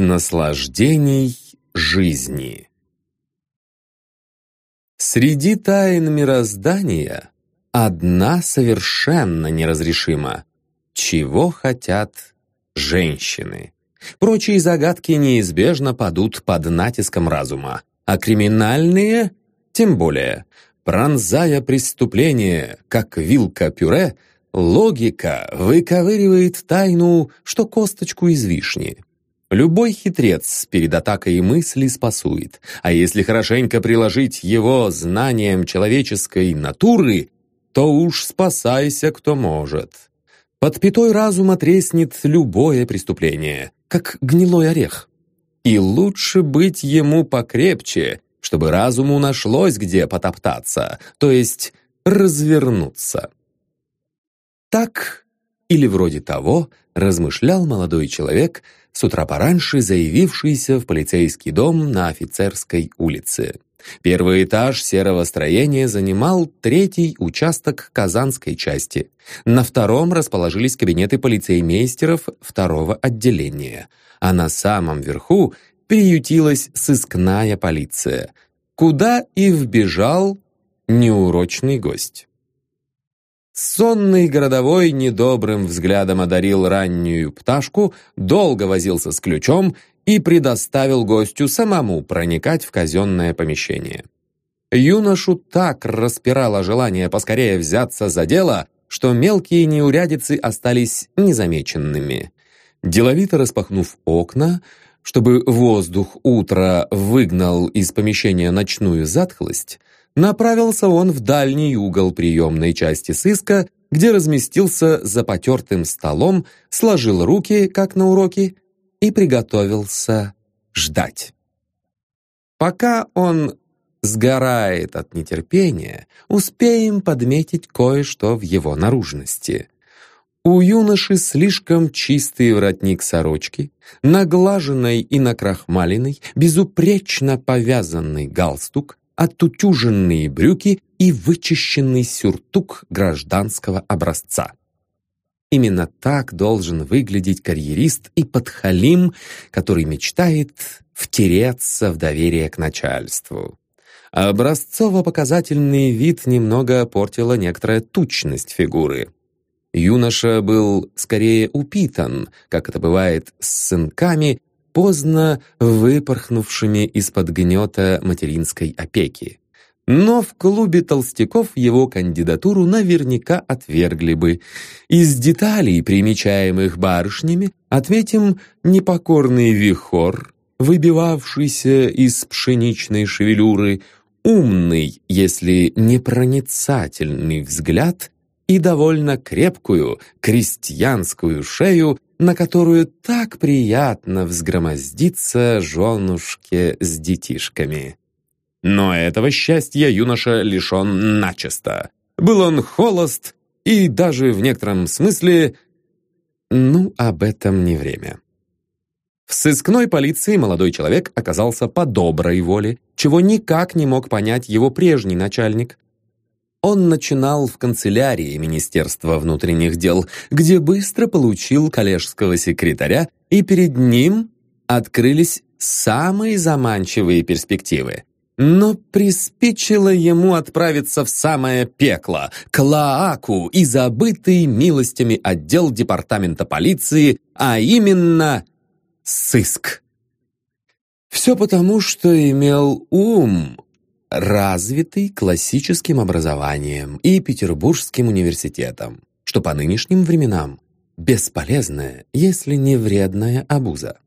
Наслаждений жизни Среди тайн мироздания одна совершенно неразрешима. Чего хотят женщины? Прочие загадки неизбежно падут под натиском разума, а криминальные тем более. Пронзая преступление, как вилка пюре, логика выковыривает тайну, что косточку из вишни. Любой хитрец перед атакой мысли спасует, а если хорошенько приложить его знанием человеческой натуры, то уж спасайся кто может. Под пятой разума треснет любое преступление, как гнилой орех. И лучше быть ему покрепче, чтобы разуму нашлось где потоптаться, то есть развернуться. Так, или вроде того, размышлял молодой человек, с утра пораньше заявившийся в полицейский дом на офицерской улице. Первый этаж серого строения занимал третий участок Казанской части. На втором расположились кабинеты полицеймейстеров второго отделения, а на самом верху приютилась сыскная полиция, куда и вбежал неурочный гость. Сонный городовой недобрым взглядом одарил раннюю пташку, долго возился с ключом и предоставил гостю самому проникать в казенное помещение. Юношу так распирало желание поскорее взяться за дело, что мелкие неурядицы остались незамеченными. Деловито распахнув окна, чтобы воздух утра выгнал из помещения ночную затхлость, направился он в дальний угол приемной части сыска, где разместился за потертым столом, сложил руки, как на уроке, и приготовился ждать. Пока он сгорает от нетерпения, успеем подметить кое-что в его наружности — у юноши слишком чистый воротник сорочки, наглаженный и накрахмаленный, безупречно повязанный галстук, оттутюженные брюки и вычищенный сюртук гражданского образца. Именно так должен выглядеть карьерист и подхалим, который мечтает втереться в доверие к начальству. Образцово-показательный вид немного портила некоторая тучность фигуры – Юноша был скорее упитан, как это бывает с сынками, поздно выпорхнувшими из-под гнета материнской опеки. Но в клубе толстяков его кандидатуру наверняка отвергли бы. Из деталей, примечаемых барышнями, отметим непокорный вихор, выбивавшийся из пшеничной шевелюры, умный, если непроницательный взгляд и довольно крепкую крестьянскую шею, на которую так приятно взгромоздиться женушке с детишками. Но этого счастья юноша лишен начисто. Был он холост и даже в некотором смысле... Ну, об этом не время. В сыскной полиции молодой человек оказался по доброй воле, чего никак не мог понять его прежний начальник – он начинал в канцелярии Министерства внутренних дел, где быстро получил коллежского секретаря, и перед ним открылись самые заманчивые перспективы. Но приспичило ему отправиться в самое пекло, к Лааку и забытый милостями отдел департамента полиции, а именно сыск. Все потому, что имел ум, развитый классическим образованием и Петербургским университетом, что по нынешним временам бесполезная, если не вредная обуза.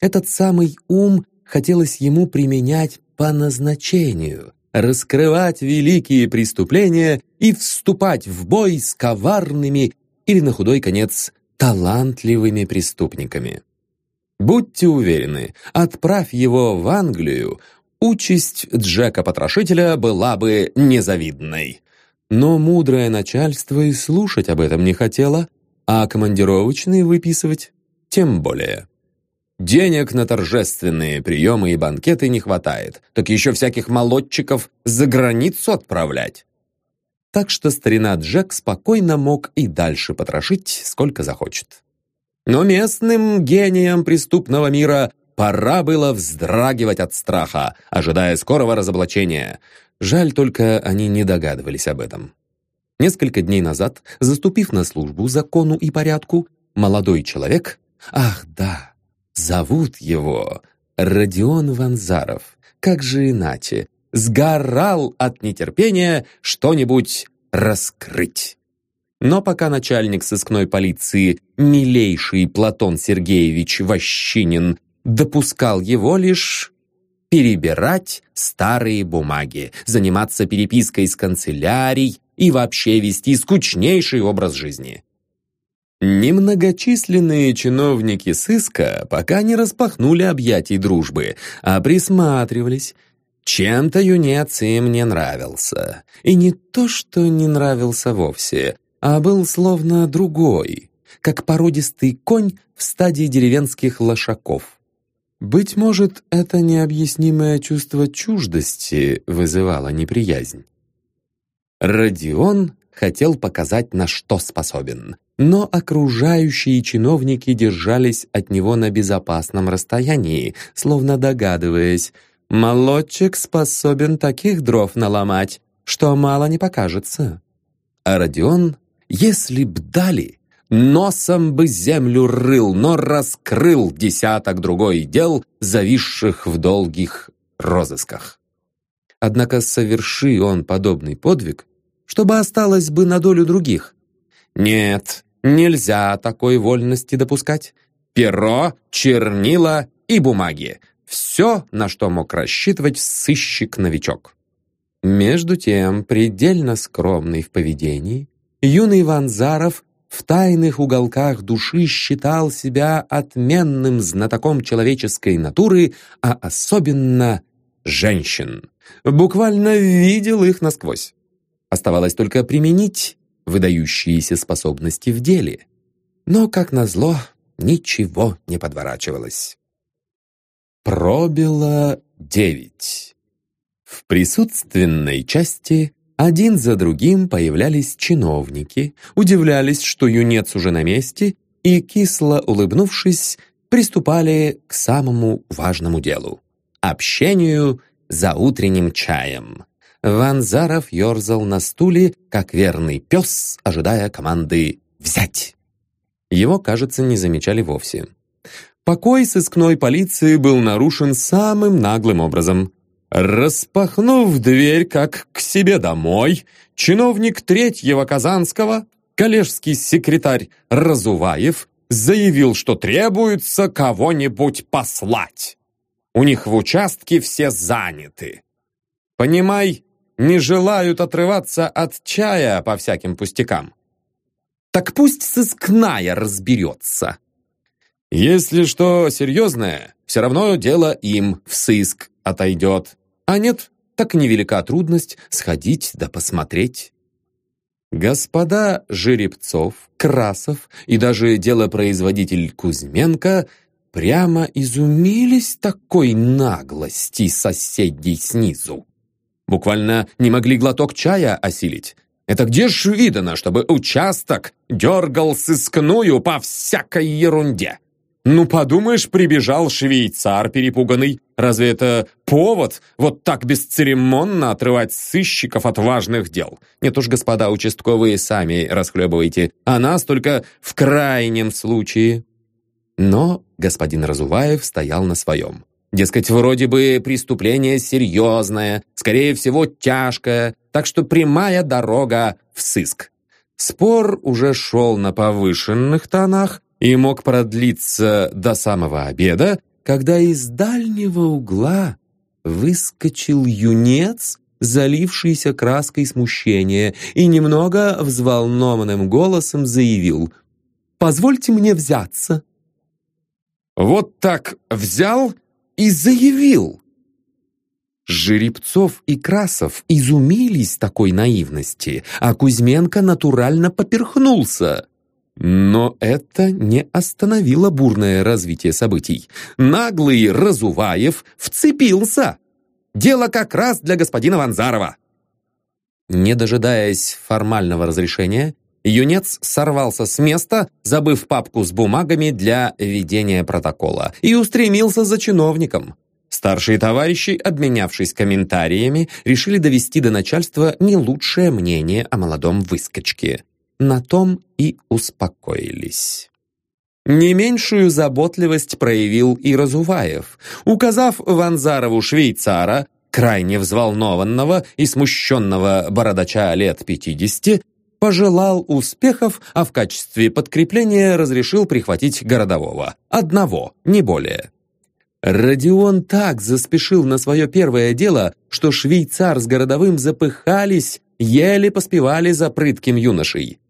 Этот самый ум хотелось ему применять по назначению, раскрывать великие преступления и вступать в бой с коварными или, на худой конец, талантливыми преступниками. Будьте уверены, отправь его в Англию, Участь Джека-потрошителя была бы незавидной. Но мудрое начальство и слушать об этом не хотело, а командировочные выписывать тем более. Денег на торжественные приемы и банкеты не хватает, так еще всяких молодчиков за границу отправлять. Так что старина Джек спокойно мог и дальше потрошить, сколько захочет. Но местным гениям преступного мира пора было вздрагивать от страха, ожидая скорого разоблачения. Жаль только, они не догадывались об этом. Несколько дней назад, заступив на службу закону и порядку, молодой человек, ах да, зовут его Родион Ванзаров, как же иначе, сгорал от нетерпения что-нибудь раскрыть. Но пока начальник сыскной полиции, милейший Платон Сергеевич Ващинин, допускал его лишь перебирать старые бумаги, заниматься перепиской с канцелярией и вообще вести скучнейший образ жизни. Немногочисленные чиновники сыска пока не распахнули объятий дружбы, а присматривались. Чем-то юнец им не нравился. И не то, что не нравился вовсе, а был словно другой, как породистый конь в стадии деревенских лошаков. Быть может, это необъяснимое чувство чуждости вызывало неприязнь. Родион хотел показать, на что способен, но окружающие чиновники держались от него на безопасном расстоянии, словно догадываясь, молодчик способен таких дров наломать, что мало не покажется. А Родион, если б дали, носом бы землю рыл, но раскрыл десяток другой дел, зависших в долгих розысках. Однако соверши он подобный подвиг, чтобы осталось бы на долю других. Нет, нельзя такой вольности допускать. Перо, чернила и бумаги. Все, на что мог рассчитывать сыщик-новичок. Между тем, предельно скромный в поведении, юный Ванзаров в тайных уголках души считал себя отменным знатоком человеческой натуры, а особенно женщин. Буквально видел их насквозь. Оставалось только применить выдающиеся способности в деле. Но, как назло, ничего не подворачивалось. Пробило девять. В присутственной части один за другим появлялись чиновники, удивлялись, что юнец уже на месте, и, кисло улыбнувшись, приступали к самому важному делу — общению за утренним чаем. Ванзаров ерзал на стуле, как верный пес, ожидая команды «взять». Его, кажется, не замечали вовсе. Покой сыскной полиции был нарушен самым наглым образом. Распахнув дверь, как к себе домой, чиновник третьего Казанского, коллежский секретарь Разуваев, заявил, что требуется кого-нибудь послать. У них в участке все заняты. Понимай, не желают отрываться от чая по всяким пустякам. Так пусть сыскная разберется. Если что серьезное, все равно дело им в сыск отойдет. А нет, так невелика трудность сходить да посмотреть. Господа Жеребцов, Красов и даже делопроизводитель Кузьменко прямо изумились такой наглости соседей снизу. Буквально не могли глоток чая осилить. Это где ж видано, чтобы участок дергал сыскную по всякой ерунде? Ну, подумаешь, прибежал швейцар перепуганный. Разве это повод вот так бесцеремонно отрывать сыщиков от важных дел? Нет уж, господа участковые, сами расхлебывайте, а нас только в крайнем случае. Но господин Разуваев стоял на своем. Дескать, вроде бы преступление серьезное, скорее всего, тяжкое, так что прямая дорога в сыск. Спор уже шел на повышенных тонах и мог продлиться до самого обеда, когда из дальнего угла выскочил юнец, залившийся краской смущения, и немного взволнованным голосом заявил «Позвольте мне взяться». «Вот так взял и заявил. Жеребцов и Красов изумились такой наивности, а Кузьменко натурально поперхнулся. Но это не остановило бурное развитие событий. Наглый Разуваев вцепился. Дело как раз для господина Ванзарова. Не дожидаясь формального разрешения, Юнец сорвался с места, забыв папку с бумагами для ведения протокола, и устремился за чиновником. Старшие товарищи, обменявшись комментариями, решили довести до начальства не лучшее мнение о молодом выскочке. На том и успокоились. Не меньшую заботливость проявил и Разуваев, указав Ванзарову швейцара, крайне взволнованного и смущенного бородача лет 50, пожелал успехов, а в качестве подкрепления разрешил прихватить городового. Одного, не более. Родион так заспешил на свое первое дело, что швейцар с городовым запыхались, еле поспевали за прытким юношей.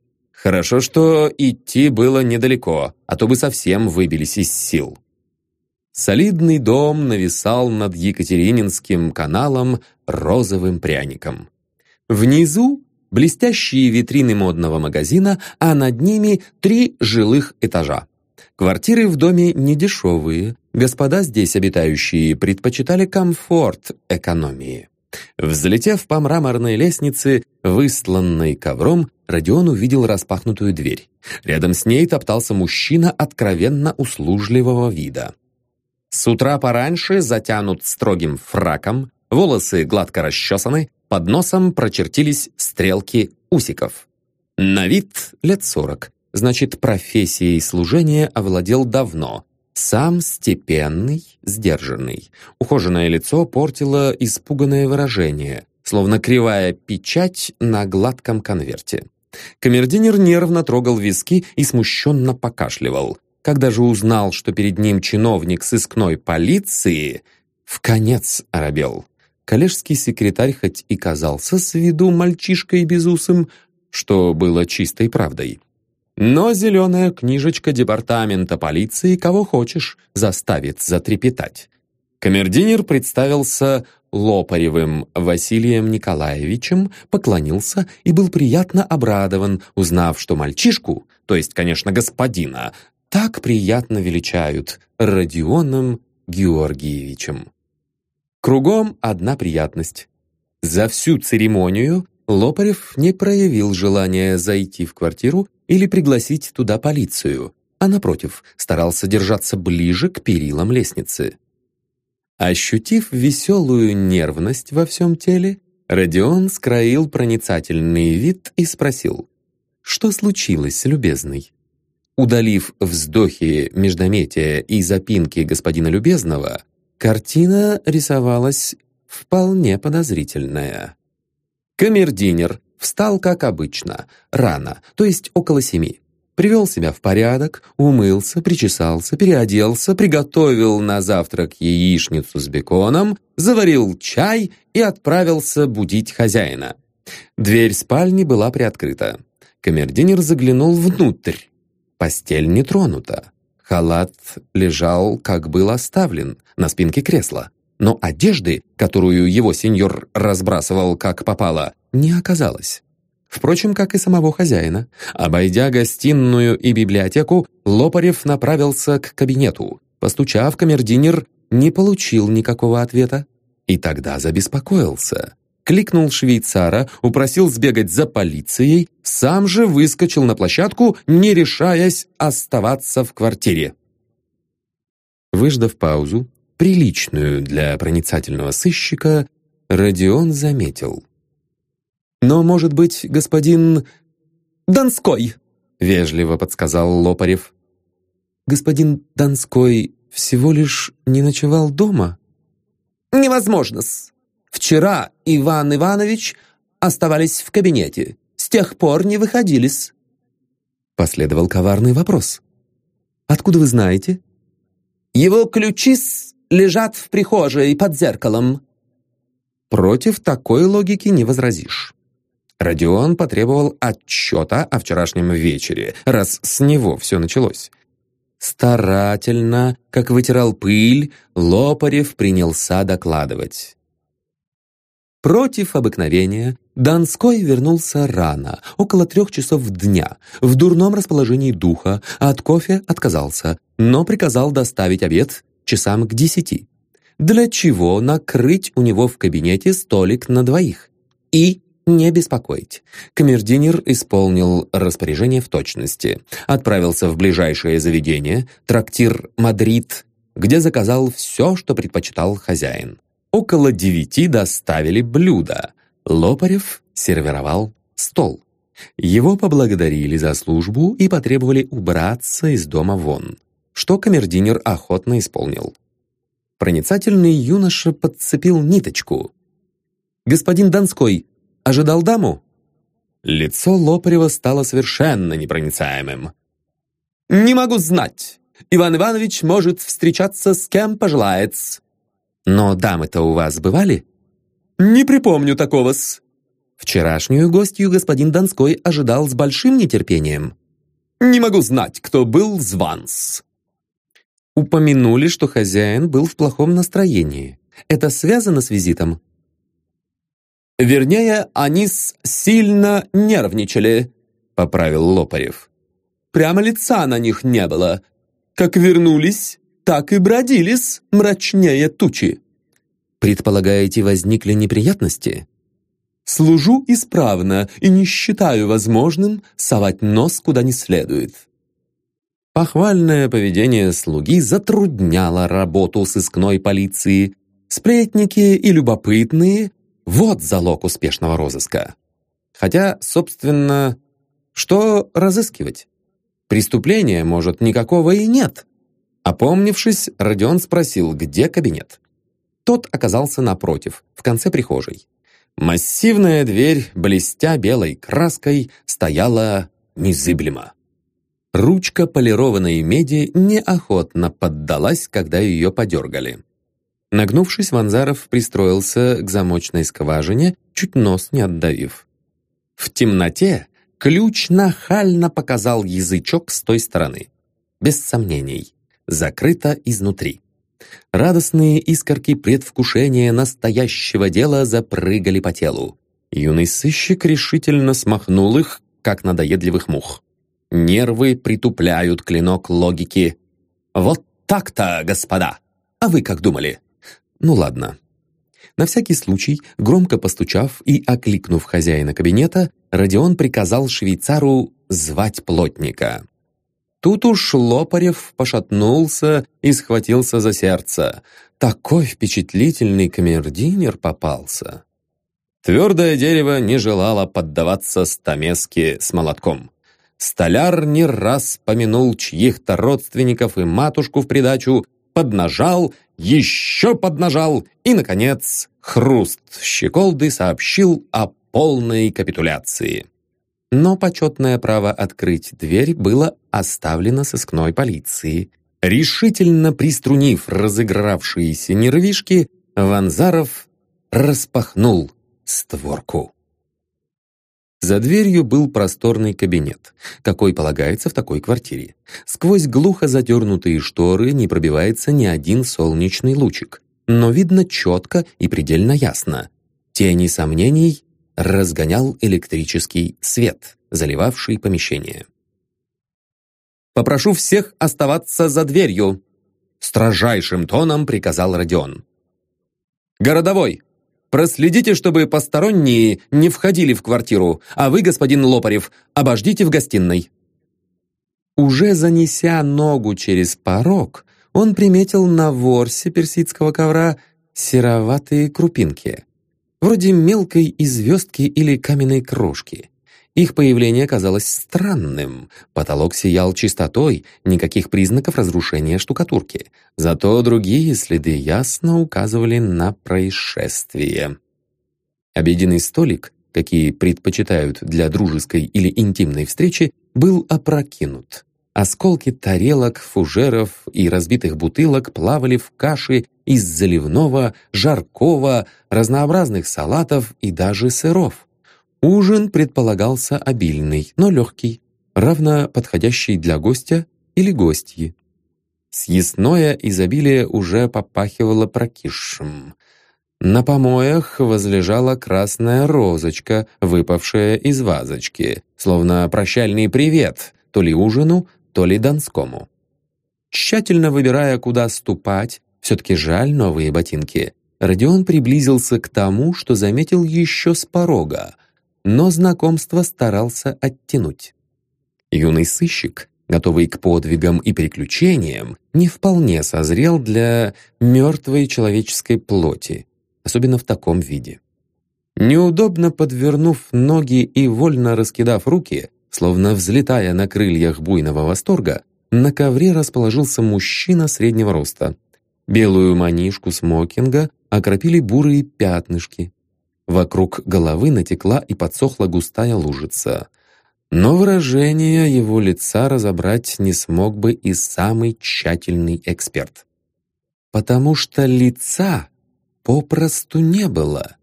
Хорошо, что идти было недалеко, а то бы совсем выбились из сил. Солидный дом нависал над Екатерининским каналом розовым пряником. Внизу блестящие витрины модного магазина, а над ними три жилых этажа. Квартиры в доме недешевые, господа здесь обитающие предпочитали комфорт экономии. Взлетев по мраморной лестнице, выстланной ковром, Родион увидел распахнутую дверь. Рядом с ней топтался мужчина откровенно услужливого вида. С утра пораньше затянут строгим фраком, волосы гладко расчесаны, под носом прочертились стрелки усиков. На вид лет сорок, значит, профессией служения овладел давно. Сам степенный, сдержанный. Ухоженное лицо портило испуганное выражение, словно кривая печать на гладком конверте. Камердинер нервно трогал виски и смущенно покашливал. Когда же узнал, что перед ним чиновник сыскной полиции, в конец оробел. Коллежский секретарь хоть и казался с виду мальчишкой безусым, что было чистой правдой. Но зеленая книжечка департамента полиции кого хочешь заставит затрепетать. Камердинер представился Лопаревым Василием Николаевичем, поклонился и был приятно обрадован, узнав, что мальчишку, то есть, конечно, господина, так приятно величают Родионом Георгиевичем. Кругом одна приятность. За всю церемонию Лопарев не проявил желания зайти в квартиру или пригласить туда полицию, а напротив, старался держаться ближе к перилам лестницы. Ощутив веселую нервность во всем теле, Родион скроил проницательный вид и спросил, «Что случилось, любезный?» Удалив вздохи, междометия и запинки господина Любезного, картина рисовалась вполне подозрительная. Камердинер встал, как обычно, рано, то есть около семи привел себя в порядок, умылся, причесался, переоделся, приготовил на завтрак яичницу с беконом, заварил чай и отправился будить хозяина. Дверь спальни была приоткрыта. Камердинер заглянул внутрь. Постель не тронута. Халат лежал, как был оставлен, на спинке кресла. Но одежды, которую его сеньор разбрасывал как попало, не оказалось. Впрочем, как и самого хозяина. Обойдя гостиную и библиотеку, Лопарев направился к кабинету. Постучав, камердинер не получил никакого ответа. И тогда забеспокоился. Кликнул швейцара, упросил сбегать за полицией, сам же выскочил на площадку, не решаясь оставаться в квартире. Выждав паузу, приличную для проницательного сыщика, Родион заметил. «Но, может быть, господин...» «Донской!» — вежливо подсказал Лопарев. «Господин Донской всего лишь не ночевал дома?» «Невозможно-с. Вчера Иван Иванович оставались в кабинете. С тех пор не выходились». Последовал коварный вопрос. «Откуда вы знаете?» «Его ключи лежат в прихожей под зеркалом». Против такой логики не возразишь. Родион потребовал отчета о вчерашнем вечере, раз с него все началось. Старательно, как вытирал пыль, Лопарев принялся докладывать. Против обыкновения Донской вернулся рано, около трех часов дня, в дурном расположении духа, а от кофе отказался, но приказал доставить обед часам к десяти. Для чего накрыть у него в кабинете столик на двоих? И не беспокоить. Камердинер исполнил распоряжение в точности. Отправился в ближайшее заведение, трактир «Мадрид», где заказал все, что предпочитал хозяин. Около девяти доставили блюда. Лопарев сервировал стол. Его поблагодарили за службу и потребовали убраться из дома вон, что камердинер охотно исполнил. Проницательный юноша подцепил ниточку. «Господин Донской ожидал даму?» Лицо Лопарева стало совершенно непроницаемым. «Не могу знать. Иван Иванович может встречаться с кем пожелает». «Но дамы-то у вас бывали?» «Не припомню такого-с». Вчерашнюю гостью господин Донской ожидал с большим нетерпением. «Не могу знать, кто был званс». Упомянули, что хозяин был в плохом настроении. Это связано с визитом? «Вернее, они сильно нервничали», — поправил Лопарев. «Прямо лица на них не было. Как вернулись, так и бродились, мрачнее тучи». «Предполагаете, возникли неприятности?» «Служу исправно и не считаю возможным совать нос куда не следует». Похвальное поведение слуги затрудняло работу сыскной полиции. Сплетники и любопытные – вот залог успешного розыска. Хотя, собственно, что разыскивать? Преступления, может, никакого и нет. Опомнившись, Родион спросил, где кабинет. Тот оказался напротив, в конце прихожей. Массивная дверь, блестя белой краской, стояла незыблемо. Ручка полированной меди неохотно поддалась, когда ее подергали. Нагнувшись, Ванзаров пристроился к замочной скважине, чуть нос не отдавив. В темноте ключ нахально показал язычок с той стороны. Без сомнений, закрыто изнутри. Радостные искорки предвкушения настоящего дела запрыгали по телу. Юный сыщик решительно смахнул их, как надоедливых мух. Нервы притупляют клинок логики. Вот так-то, господа! А вы как думали? Ну ладно. На всякий случай, громко постучав и окликнув хозяина кабинета, Родион приказал швейцару звать плотника. Тут уж Лопарев пошатнулся и схватился за сердце. Такой впечатлительный камердинер попался. Твердое дерево не желало поддаваться стамеске с молотком. Столяр не раз помянул чьих-то родственников и матушку в придачу, поднажал, еще поднажал и, наконец, хруст щеколды сообщил о полной капитуляции. Но почетное право открыть дверь было оставлено сыскной полиции. Решительно приструнив разыгравшиеся нервишки, Ванзаров распахнул створку. За дверью был просторный кабинет, какой полагается в такой квартире. Сквозь глухо задернутые шторы не пробивается ни один солнечный лучик, но видно четко и предельно ясно. Тени сомнений разгонял электрический свет, заливавший помещение. «Попрошу всех оставаться за дверью», — строжайшим тоном приказал Родион. «Городовой, Проследите, чтобы посторонние не входили в квартиру, а вы, господин Лопарев, обождите в гостиной». Уже занеся ногу через порог, он приметил на ворсе персидского ковра сероватые крупинки, вроде мелкой известки или каменной крошки. Их появление казалось странным. Потолок сиял чистотой, никаких признаков разрушения штукатурки. Зато другие следы ясно указывали на происшествие. Обеденный столик, какие предпочитают для дружеской или интимной встречи, был опрокинут. Осколки тарелок, фужеров и разбитых бутылок плавали в каше из заливного, жаркого, разнообразных салатов и даже сыров. Ужин предполагался обильный, но легкий, равно подходящий для гостя или гостьи. Съестное изобилие уже попахивало прокисшим. На помоях возлежала красная розочка, выпавшая из вазочки, словно прощальный привет то ли ужину, то ли Донскому. Тщательно выбирая, куда ступать, все-таки жаль новые ботинки, Родион приблизился к тому, что заметил еще с порога но знакомство старался оттянуть. Юный сыщик, готовый к подвигам и приключениям, не вполне созрел для мертвой человеческой плоти, особенно в таком виде. Неудобно подвернув ноги и вольно раскидав руки, словно взлетая на крыльях буйного восторга, на ковре расположился мужчина среднего роста. Белую манишку смокинга окропили бурые пятнышки. Вокруг головы натекла и подсохла густая лужица. Но выражение его лица разобрать не смог бы и самый тщательный эксперт. Потому что лица попросту не было.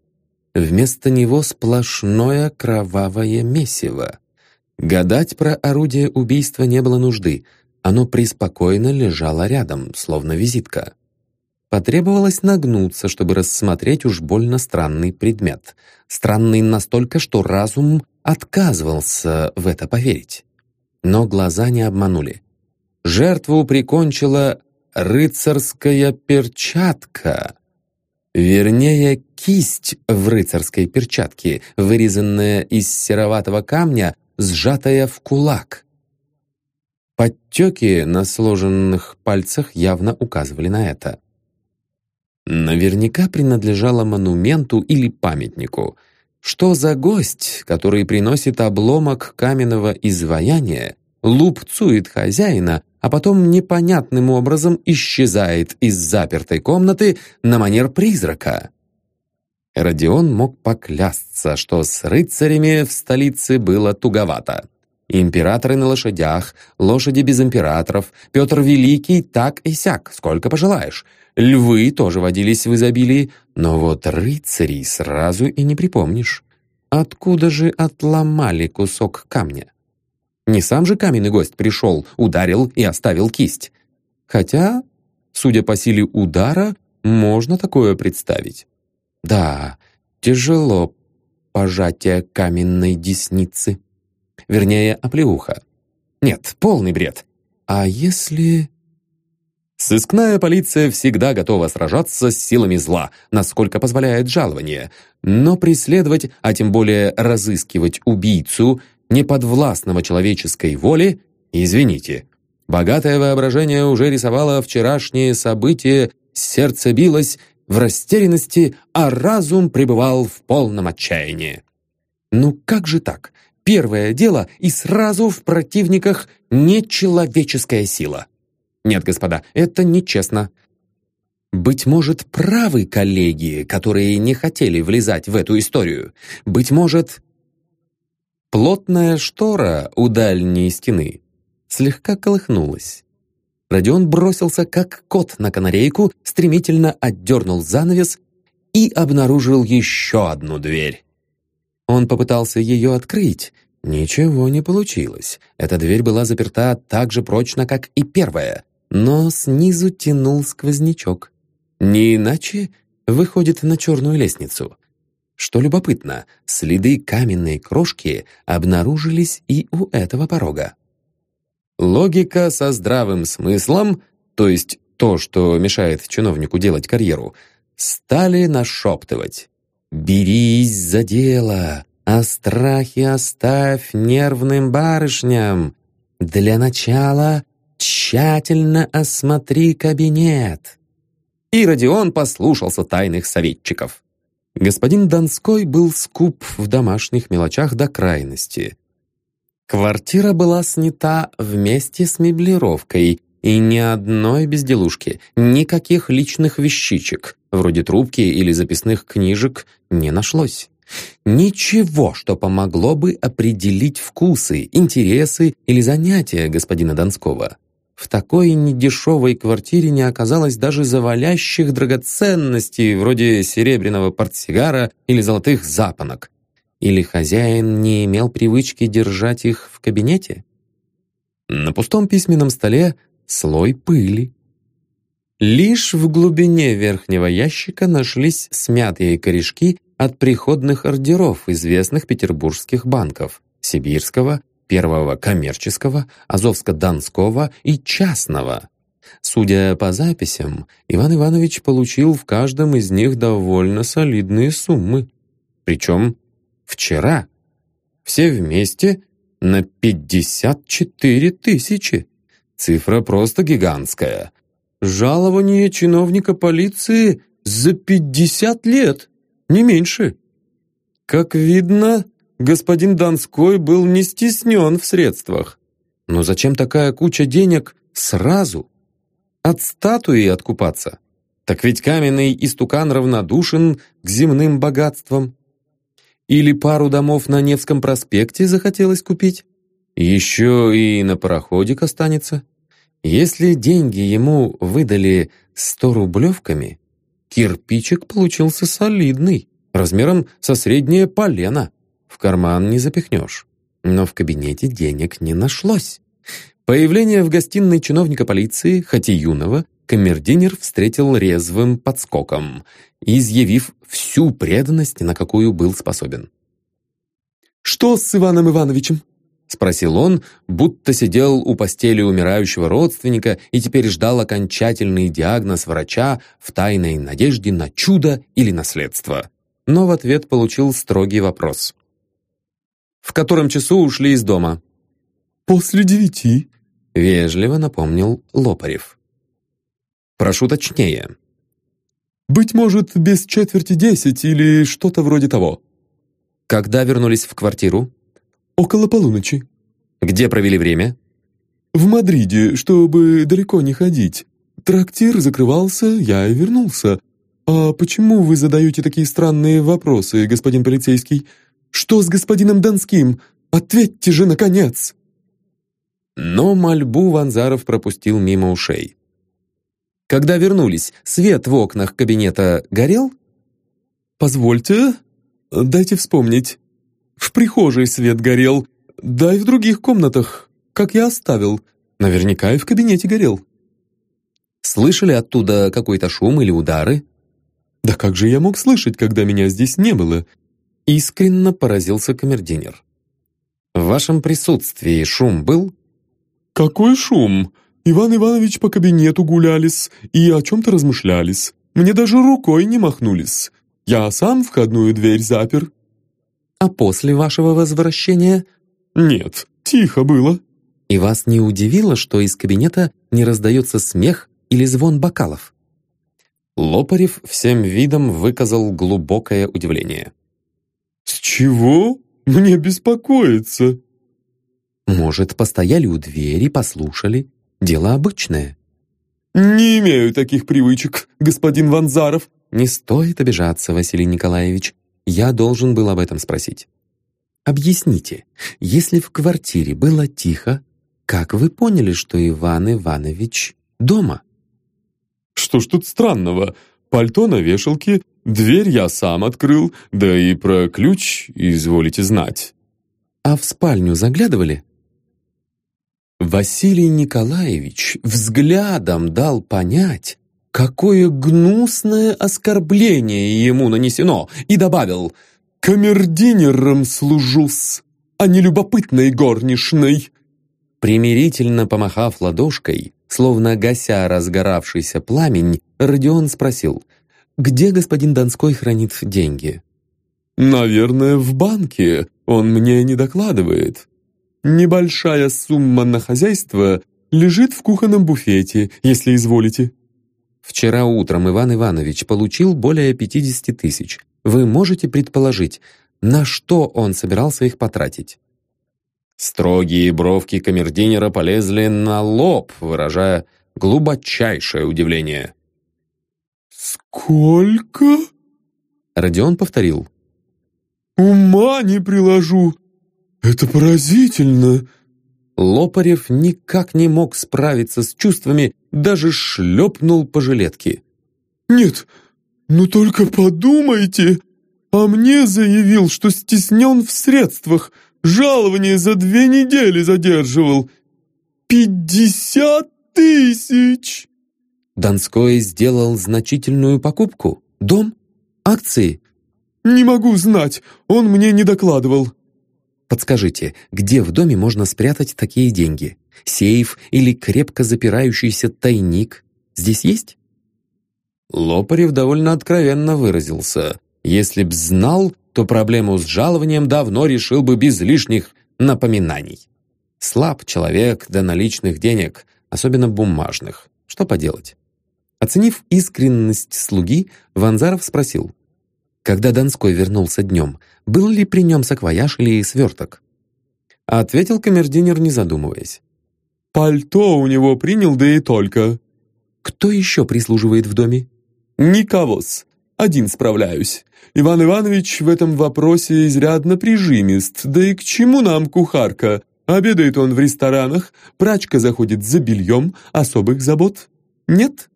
Вместо него сплошное кровавое месиво. Гадать про орудие убийства не было нужды. Оно преспокойно лежало рядом, словно визитка. Потребовалось нагнуться, чтобы рассмотреть уж больно странный предмет. Странный настолько, что разум отказывался в это поверить. Но глаза не обманули. Жертву прикончила рыцарская перчатка. Вернее, кисть в рыцарской перчатке, вырезанная из сероватого камня, сжатая в кулак. Подтеки на сложенных пальцах явно указывали на это наверняка принадлежала монументу или памятнику. Что за гость, который приносит обломок каменного изваяния, лупцует хозяина, а потом непонятным образом исчезает из запертой комнаты на манер призрака? Родион мог поклясться, что с рыцарями в столице было туговато. Императоры на лошадях, лошади без императоров, Петр Великий так и сяк, сколько пожелаешь — Львы тоже водились в изобилии, но вот рыцарей сразу и не припомнишь. Откуда же отломали кусок камня? Не сам же каменный гость пришел, ударил и оставил кисть. Хотя, судя по силе удара, можно такое представить. Да, тяжело пожатие каменной десницы. Вернее, оплеуха. Нет, полный бред. А если... Сыскная полиция всегда готова сражаться с силами зла, насколько позволяет жалование, но преследовать, а тем более разыскивать убийцу неподвластного человеческой воле, извините. Богатое воображение уже рисовало вчерашние события, сердце билось в растерянности, а разум пребывал в полном отчаянии. Ну как же так? Первое дело и сразу в противниках нечеловеческая сила. Нет, господа, это нечестно. Быть может, правы коллеги, которые не хотели влезать в эту историю. Быть может... Плотная штора у дальней стены слегка колыхнулась. Родион бросился, как кот на канарейку, стремительно отдернул занавес и обнаружил еще одну дверь. Он попытался ее открыть. Ничего не получилось. Эта дверь была заперта так же прочно, как и первая но снизу тянул сквознячок. Не иначе выходит на черную лестницу. Что любопытно, следы каменной крошки обнаружились и у этого порога. Логика со здравым смыслом, то есть то, что мешает чиновнику делать карьеру, стали нашептывать. «Берись за дело, а страхи оставь нервным барышням. Для начала тщательно осмотри кабинет». И Родион послушался тайных советчиков. Господин Донской был скуп в домашних мелочах до крайности. Квартира была снята вместе с меблировкой, и ни одной безделушки, никаких личных вещичек, вроде трубки или записных книжек, не нашлось. Ничего, что помогло бы определить вкусы, интересы или занятия господина Донского. В такой недешевой квартире не оказалось даже завалящих драгоценностей, вроде серебряного портсигара или золотых запонок. Или хозяин не имел привычки держать их в кабинете? На пустом письменном столе слой пыли. Лишь в глубине верхнего ящика нашлись смятые корешки от приходных ордеров известных петербургских банков – Сибирского, первого коммерческого, Азовско-Донского и частного. Судя по записям, Иван Иванович получил в каждом из них довольно солидные суммы. Причем вчера, Все вместе на 54 тысячи. Цифра просто гигантская. Жалование чиновника полиции за 50 лет, не меньше. Как видно, господин Донской был не стеснен в средствах. Но зачем такая куча денег сразу? От статуи откупаться? Так ведь каменный истукан равнодушен к земным богатствам. Или пару домов на Невском проспекте захотелось купить? Еще и на пароходик останется. Если деньги ему выдали сто рублевками, кирпичик получился солидный, размером со среднее полено. В карман не запихнешь. Но в кабинете денег не нашлось. Появление в гостиной чиновника полиции, хоть и юного, камердинер встретил резвым подскоком, изъявив всю преданность, на какую был способен. «Что с Иваном Ивановичем?» — спросил он, будто сидел у постели умирающего родственника и теперь ждал окончательный диагноз врача в тайной надежде на чудо или наследство. Но в ответ получил строгий вопрос. «В котором часу ушли из дома?» «После девяти», — вежливо напомнил Лопарев. Прошу точнее». «Быть может, без четверти десять или что-то вроде того». «Когда вернулись в квартиру?» «Около полуночи». «Где провели время?» «В Мадриде, чтобы далеко не ходить. Трактир закрывался, я и вернулся. А почему вы задаете такие странные вопросы, господин полицейский? Что с господином Донским? Ответьте же, наконец!» Но мольбу Ванзаров пропустил мимо ушей. Когда вернулись, свет в окнах кабинета горел? Позвольте, дайте вспомнить. В прихожей свет горел, да и в других комнатах, как я оставил. Наверняка и в кабинете горел. Слышали оттуда какой-то шум или удары? Да как же я мог слышать, когда меня здесь не было? Искренне поразился камердинер. В вашем присутствии шум был? Какой шум? Иван Иванович по кабинету гулялись и о чем-то размышлялись. Мне даже рукой не махнулись. Я сам входную дверь запер». «А после вашего возвращения?» «Нет, тихо было». «И вас не удивило, что из кабинета не раздается смех или звон бокалов?» Лопарев всем видом выказал глубокое удивление. «С чего мне беспокоиться?» «Может, постояли у двери, послушали, Дело обычное». «Не имею таких привычек, господин Ванзаров». «Не стоит обижаться, Василий Николаевич. Я должен был об этом спросить. Объясните, если в квартире было тихо, как вы поняли, что Иван Иванович дома?» «Что ж тут странного? Пальто на вешалке, дверь я сам открыл, да и про ключ изволите знать». «А в спальню заглядывали?» Василий Николаевич взглядом дал понять, какое гнусное оскорбление ему нанесено, и добавил «Камердинером служусь, а не любопытной горничной». Примирительно помахав ладошкой, словно гася разгоравшийся пламень, Родион спросил «Где господин Донской хранит деньги?» «Наверное, в банке. Он мне не докладывает». Небольшая сумма на хозяйство лежит в кухонном буфете, если изволите». «Вчера утром Иван Иванович получил более 50 тысяч. Вы можете предположить, на что он собирался их потратить?» Строгие бровки камердинера полезли на лоб, выражая глубочайшее удивление. «Сколько?» Родион повторил. «Ума не приложу. «Это поразительно!» Лопарев никак не мог справиться с чувствами, даже шлепнул по жилетке. «Нет, ну только подумайте! А мне заявил, что стеснен в средствах, жалование за две недели задерживал. Пятьдесят тысяч!» Донской сделал значительную покупку? Дом? Акции? «Не могу знать, он мне не докладывал». Подскажите, где в доме можно спрятать такие деньги? Сейф или крепко запирающийся тайник здесь есть? Лопарев довольно откровенно выразился. Если б знал, то проблему с жалованием давно решил бы без лишних напоминаний. Слаб человек до наличных денег, особенно бумажных. Что поделать? Оценив искренность слуги, Ванзаров спросил. Когда Донской вернулся днем, был ли при нем саквояж или сверток? Ответил камердинер, не задумываясь. «Пальто у него принял, да и только». «Кто еще прислуживает в доме?» «Никого-с. Один справляюсь. Иван Иванович в этом вопросе изрядно прижимист. Да и к чему нам кухарка? Обедает он в ресторанах, прачка заходит за бельем, особых забот нет.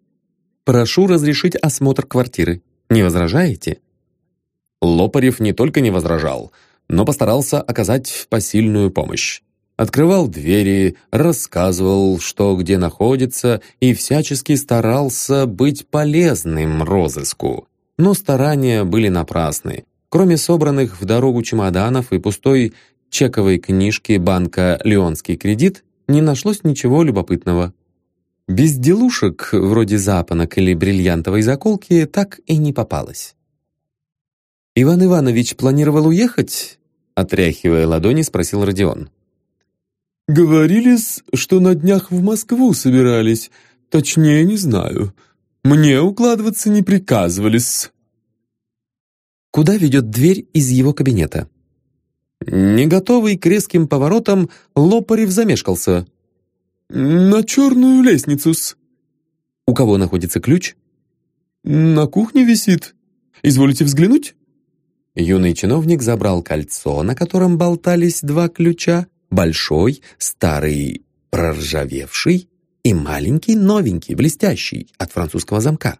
Прошу разрешить осмотр квартиры. Не возражаете? Лопарев не только не возражал, но постарался оказать посильную помощь. Открывал двери, рассказывал, что где находится, и всячески старался быть полезным розыску. Но старания были напрасны. Кроме собранных в дорогу чемоданов и пустой чековой книжки банка «Леонский кредит» не нашлось ничего любопытного. Безделушек, вроде запонок или бриллиантовой заколки, так и не попалось. «Иван Иванович планировал уехать?» Отряхивая ладони, спросил Родион. «Говорились, что на днях в Москву собирались. Точнее, не знаю. Мне укладываться не приказывались». Куда ведет дверь из его кабинета? Не готовый к резким поворотам, Лопарев замешкался. «На черную лестницу-с». «У кого находится ключ?» «На кухне висит. Изволите взглянуть?» Юный чиновник забрал кольцо, на котором болтались два ключа, большой, старый, проржавевший, и маленький, новенький, блестящий, от французского замка.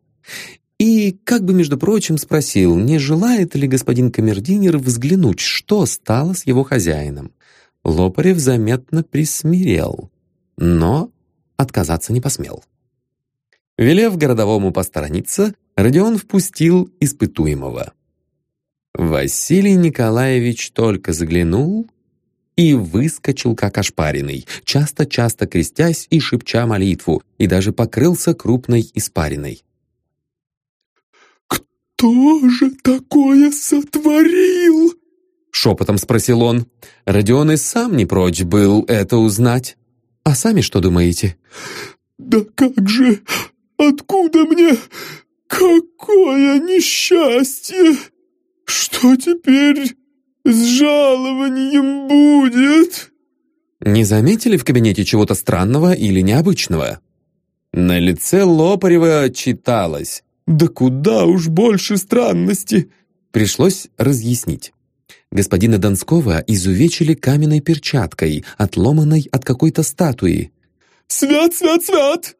И, как бы, между прочим, спросил, не желает ли господин камердинер взглянуть, что стало с его хозяином. Лопарев заметно присмирел, но отказаться не посмел. Велев городовому посторониться, Родион впустил испытуемого. Василий Николаевич только заглянул и выскочил как ошпаренный, часто-часто крестясь и шепча молитву, и даже покрылся крупной испариной. «Кто же такое сотворил?» Шепотом спросил он. Родион и сам не прочь был это узнать. «А сами что думаете?» «Да как же? Откуда мне? Какое несчастье! Что теперь с жалованием будет?» Не заметили в кабинете чего-то странного или необычного? На лице Лопарева читалось «Да куда уж больше странности!» Пришлось разъяснить. Господина Донского изувечили каменной перчаткой, отломанной от какой-то статуи. «Свят, свят, свят!»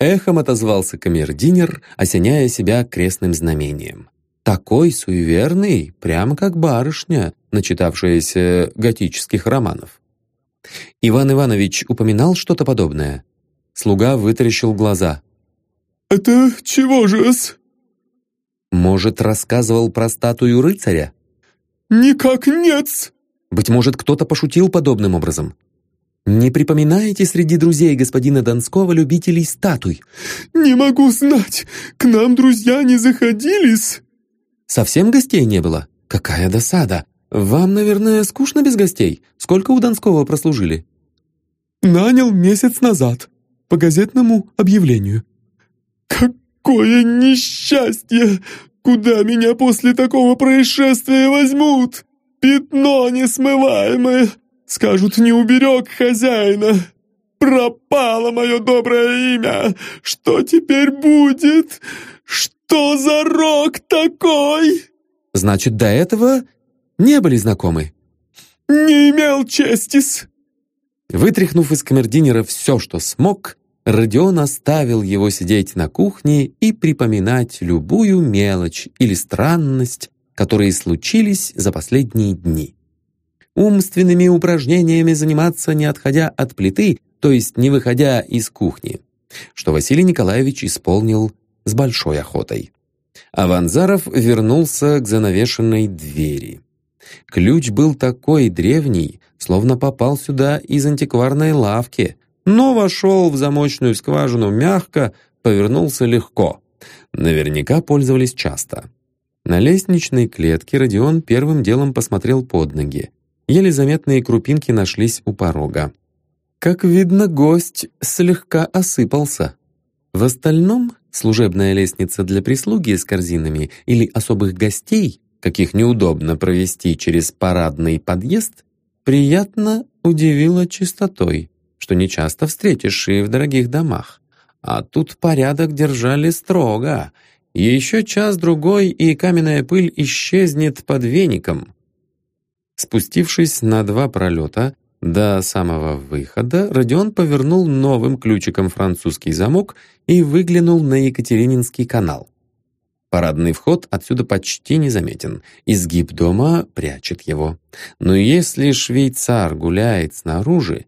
Эхом отозвался камердинер, осеняя себя крестным знамением. Такой суеверный, прямо как барышня, начитавшаяся готических романов. Иван Иванович упоминал что-то подобное. Слуга вытаращил глаза. «Это чего же-с?» «Может, рассказывал про статую рыцаря?» «Никак нет!» «Быть может, кто-то пошутил подобным образом?» «Не припоминаете среди друзей господина Донского любителей статуй?» «Не могу знать! К нам друзья не заходились!» «Совсем гостей не было? Какая досада! Вам, наверное, скучно без гостей? Сколько у Донского прослужили?» «Нанял месяц назад, по газетному объявлению. «Какое несчастье! Куда меня после такого происшествия возьмут? Пятно несмываемое! Скажут, не уберег хозяина! Пропало мое доброе имя! Что теперь будет? Что за рок такой?» «Значит, до этого не были знакомы?» «Не имел честис!» Вытряхнув из камердинера все, что смог, Родион оставил его сидеть на кухне и припоминать любую мелочь или странность, которые случились за последние дни. Умственными упражнениями заниматься, не отходя от плиты, то есть не выходя из кухни, что Василий Николаевич исполнил с большой охотой. Аванзаров вернулся к занавешенной двери. Ключ был такой древний, словно попал сюда из антикварной лавки, но вошел в замочную скважину мягко, повернулся легко. Наверняка пользовались часто. На лестничной клетке Родион первым делом посмотрел под ноги. Еле заметные крупинки нашлись у порога. Как видно, гость слегка осыпался. В остальном служебная лестница для прислуги с корзинами или особых гостей, каких неудобно провести через парадный подъезд, приятно удивила чистотой, что нечасто встретишь и в дорогих домах. А тут порядок держали строго. Еще час-другой, и каменная пыль исчезнет под веником. Спустившись на два пролета, до самого выхода Родион повернул новым ключиком французский замок и выглянул на Екатерининский канал. Парадный вход отсюда почти незаметен. Изгиб дома прячет его. Но если швейцар гуляет снаружи,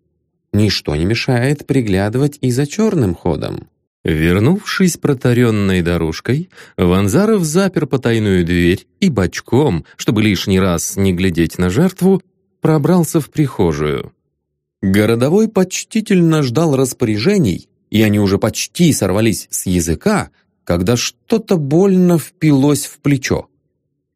ничто не мешает приглядывать и за черным ходом. Вернувшись протаренной дорожкой, Ванзаров запер потайную дверь и бочком, чтобы лишний раз не глядеть на жертву, пробрался в прихожую. Городовой почтительно ждал распоряжений, и они уже почти сорвались с языка, когда что-то больно впилось в плечо.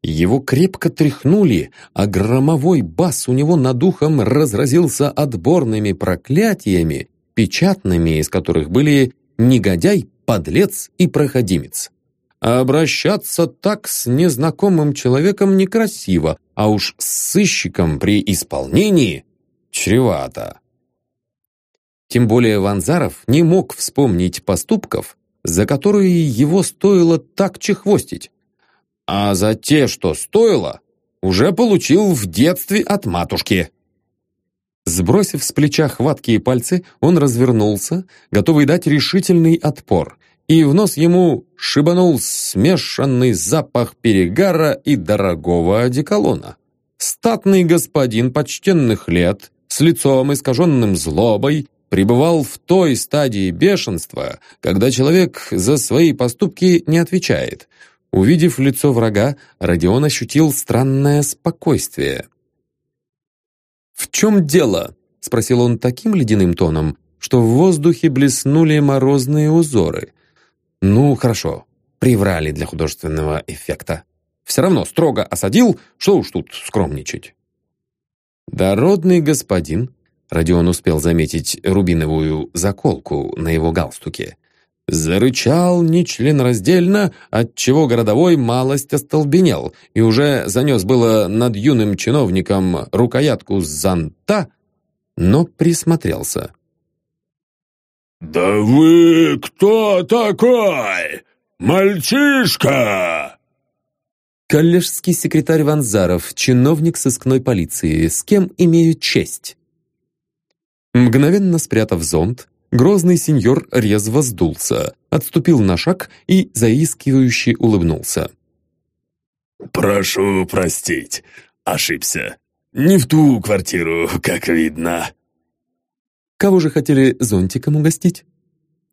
Его крепко тряхнули, а громовой бас у него над ухом разразился отборными проклятиями, печатными из которых были «негодяй», «подлец» и «проходимец». Обращаться так с незнакомым человеком некрасиво, а уж с сыщиком при исполнении чревато. Тем более Ванзаров не мог вспомнить поступков, за которые его стоило так чехвостить. А за те, что стоило, уже получил в детстве от матушки. Сбросив с плеча хваткие пальцы, он развернулся, готовый дать решительный отпор, и в нос ему шибанул смешанный запах перегара и дорогого одеколона. Статный господин почтенных лет, с лицом искаженным злобой, пребывал в той стадии бешенства, когда человек за свои поступки не отвечает. Увидев лицо врага, Родион ощутил странное спокойствие. «В чем дело?» — спросил он таким ледяным тоном, что в воздухе блеснули морозные узоры. Ну, хорошо, приврали для художественного эффекта. Все равно строго осадил, что уж тут скромничать. Дородный господин, Родион успел заметить рубиновую заколку на его галстуке, зарычал нечленораздельно, отчего городовой малость остолбенел и уже занес было над юным чиновником рукоятку зонта, но присмотрелся. «Да вы кто такой? Мальчишка!» Коллежский секретарь Ванзаров, чиновник сыскной полиции, с кем имею честь. Мгновенно спрятав зонт, грозный сеньор резво сдулся, отступил на шаг и заискивающе улыбнулся. «Прошу простить, ошибся. Не в ту квартиру, как видно». Кого же хотели зонтиком угостить?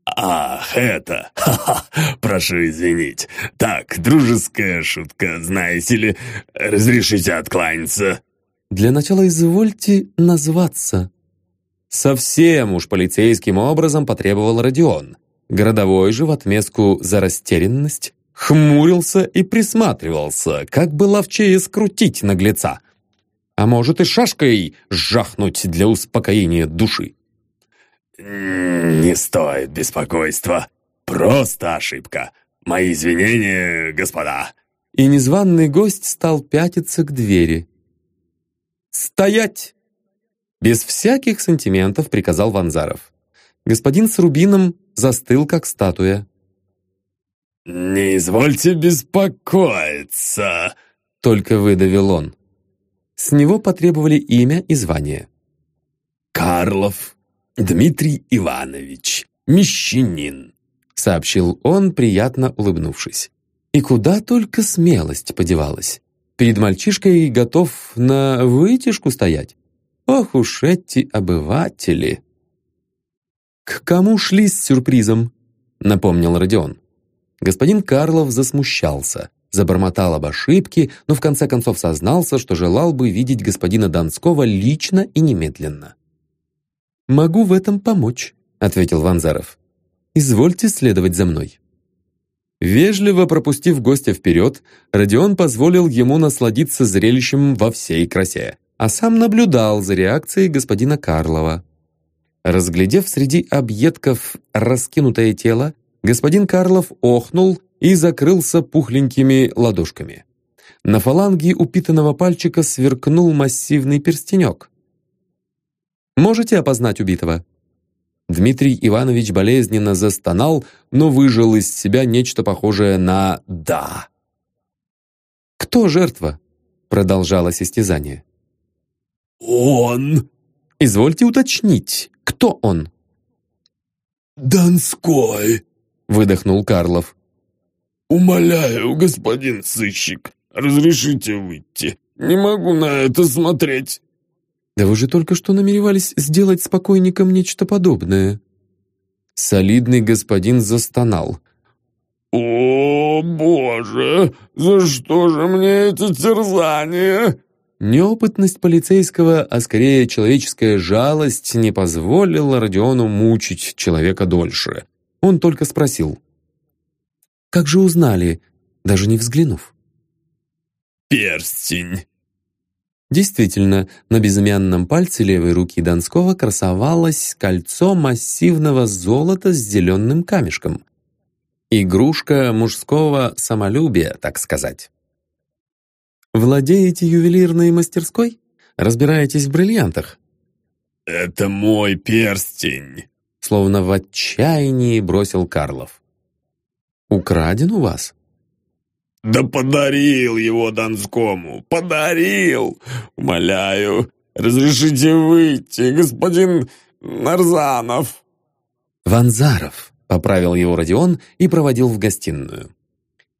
«Ах, это! Ха-ха! Прошу извинить. Так, дружеская шутка, знаете ли. Разрешите откланяться?» «Для начала извольте назваться». Совсем уж полицейским образом потребовал Родион. Городовой же в отместку за растерянность хмурился и присматривался, как бы ловчее скрутить наглеца. А может и шашкой жахнуть для успокоения души. «Не стоит беспокойства. Просто ошибка. Мои извинения, господа». И незваный гость стал пятиться к двери. «Стоять!» Без всяких сантиментов приказал Ванзаров. Господин с рубином застыл, как статуя. «Не извольте беспокоиться», — только выдавил он. С него потребовали имя и звание. «Карлов Дмитрий Иванович, мещанин», — сообщил он, приятно улыбнувшись. И куда только смелость подевалась. Перед мальчишкой готов на вытяжку стоять. Ох уж эти обыватели! «К кому шли с сюрпризом?» — напомнил Родион. Господин Карлов засмущался, забормотал об ошибке, но в конце концов сознался, что желал бы видеть господина Донского лично и немедленно. «Могу в этом помочь», — ответил Ванзаров. «Извольте следовать за мной». Вежливо пропустив гостя вперед, Родион позволил ему насладиться зрелищем во всей красе, а сам наблюдал за реакцией господина Карлова. Разглядев среди объедков раскинутое тело, господин Карлов охнул и закрылся пухленькими ладошками. На фаланге упитанного пальчика сверкнул массивный перстенек. «Можете опознать убитого?» Дмитрий Иванович болезненно застонал, но выжил из себя нечто похожее на «да». «Кто жертва?» — продолжалось истязание. «Он!» «Извольте уточнить, кто он?» «Донской!» — выдохнул Карлов. «Умоляю, господин сыщик, разрешите выйти. Не могу на это смотреть». «Да вы же только что намеревались сделать с покойником нечто подобное». Солидный господин застонал. «О, боже, за что же мне эти терзания?» Неопытность полицейского, а скорее человеческая жалость, не позволила Родиону мучить человека дольше. Он только спросил. «Как же узнали, даже не взглянув?» «Перстень!» Действительно, на безымянном пальце левой руки Донского красовалось кольцо массивного золота с зеленым камешком. Игрушка мужского самолюбия, так сказать. «Владеете ювелирной мастерской? Разбираетесь в бриллиантах?» «Это мой перстень!» Словно в отчаянии бросил Карлов. «Украден у вас?» «Да подарил его Донскому! Подарил! Умоляю, разрешите выйти, господин Нарзанов!» «Ванзаров», — поправил его Родион и проводил в гостиную.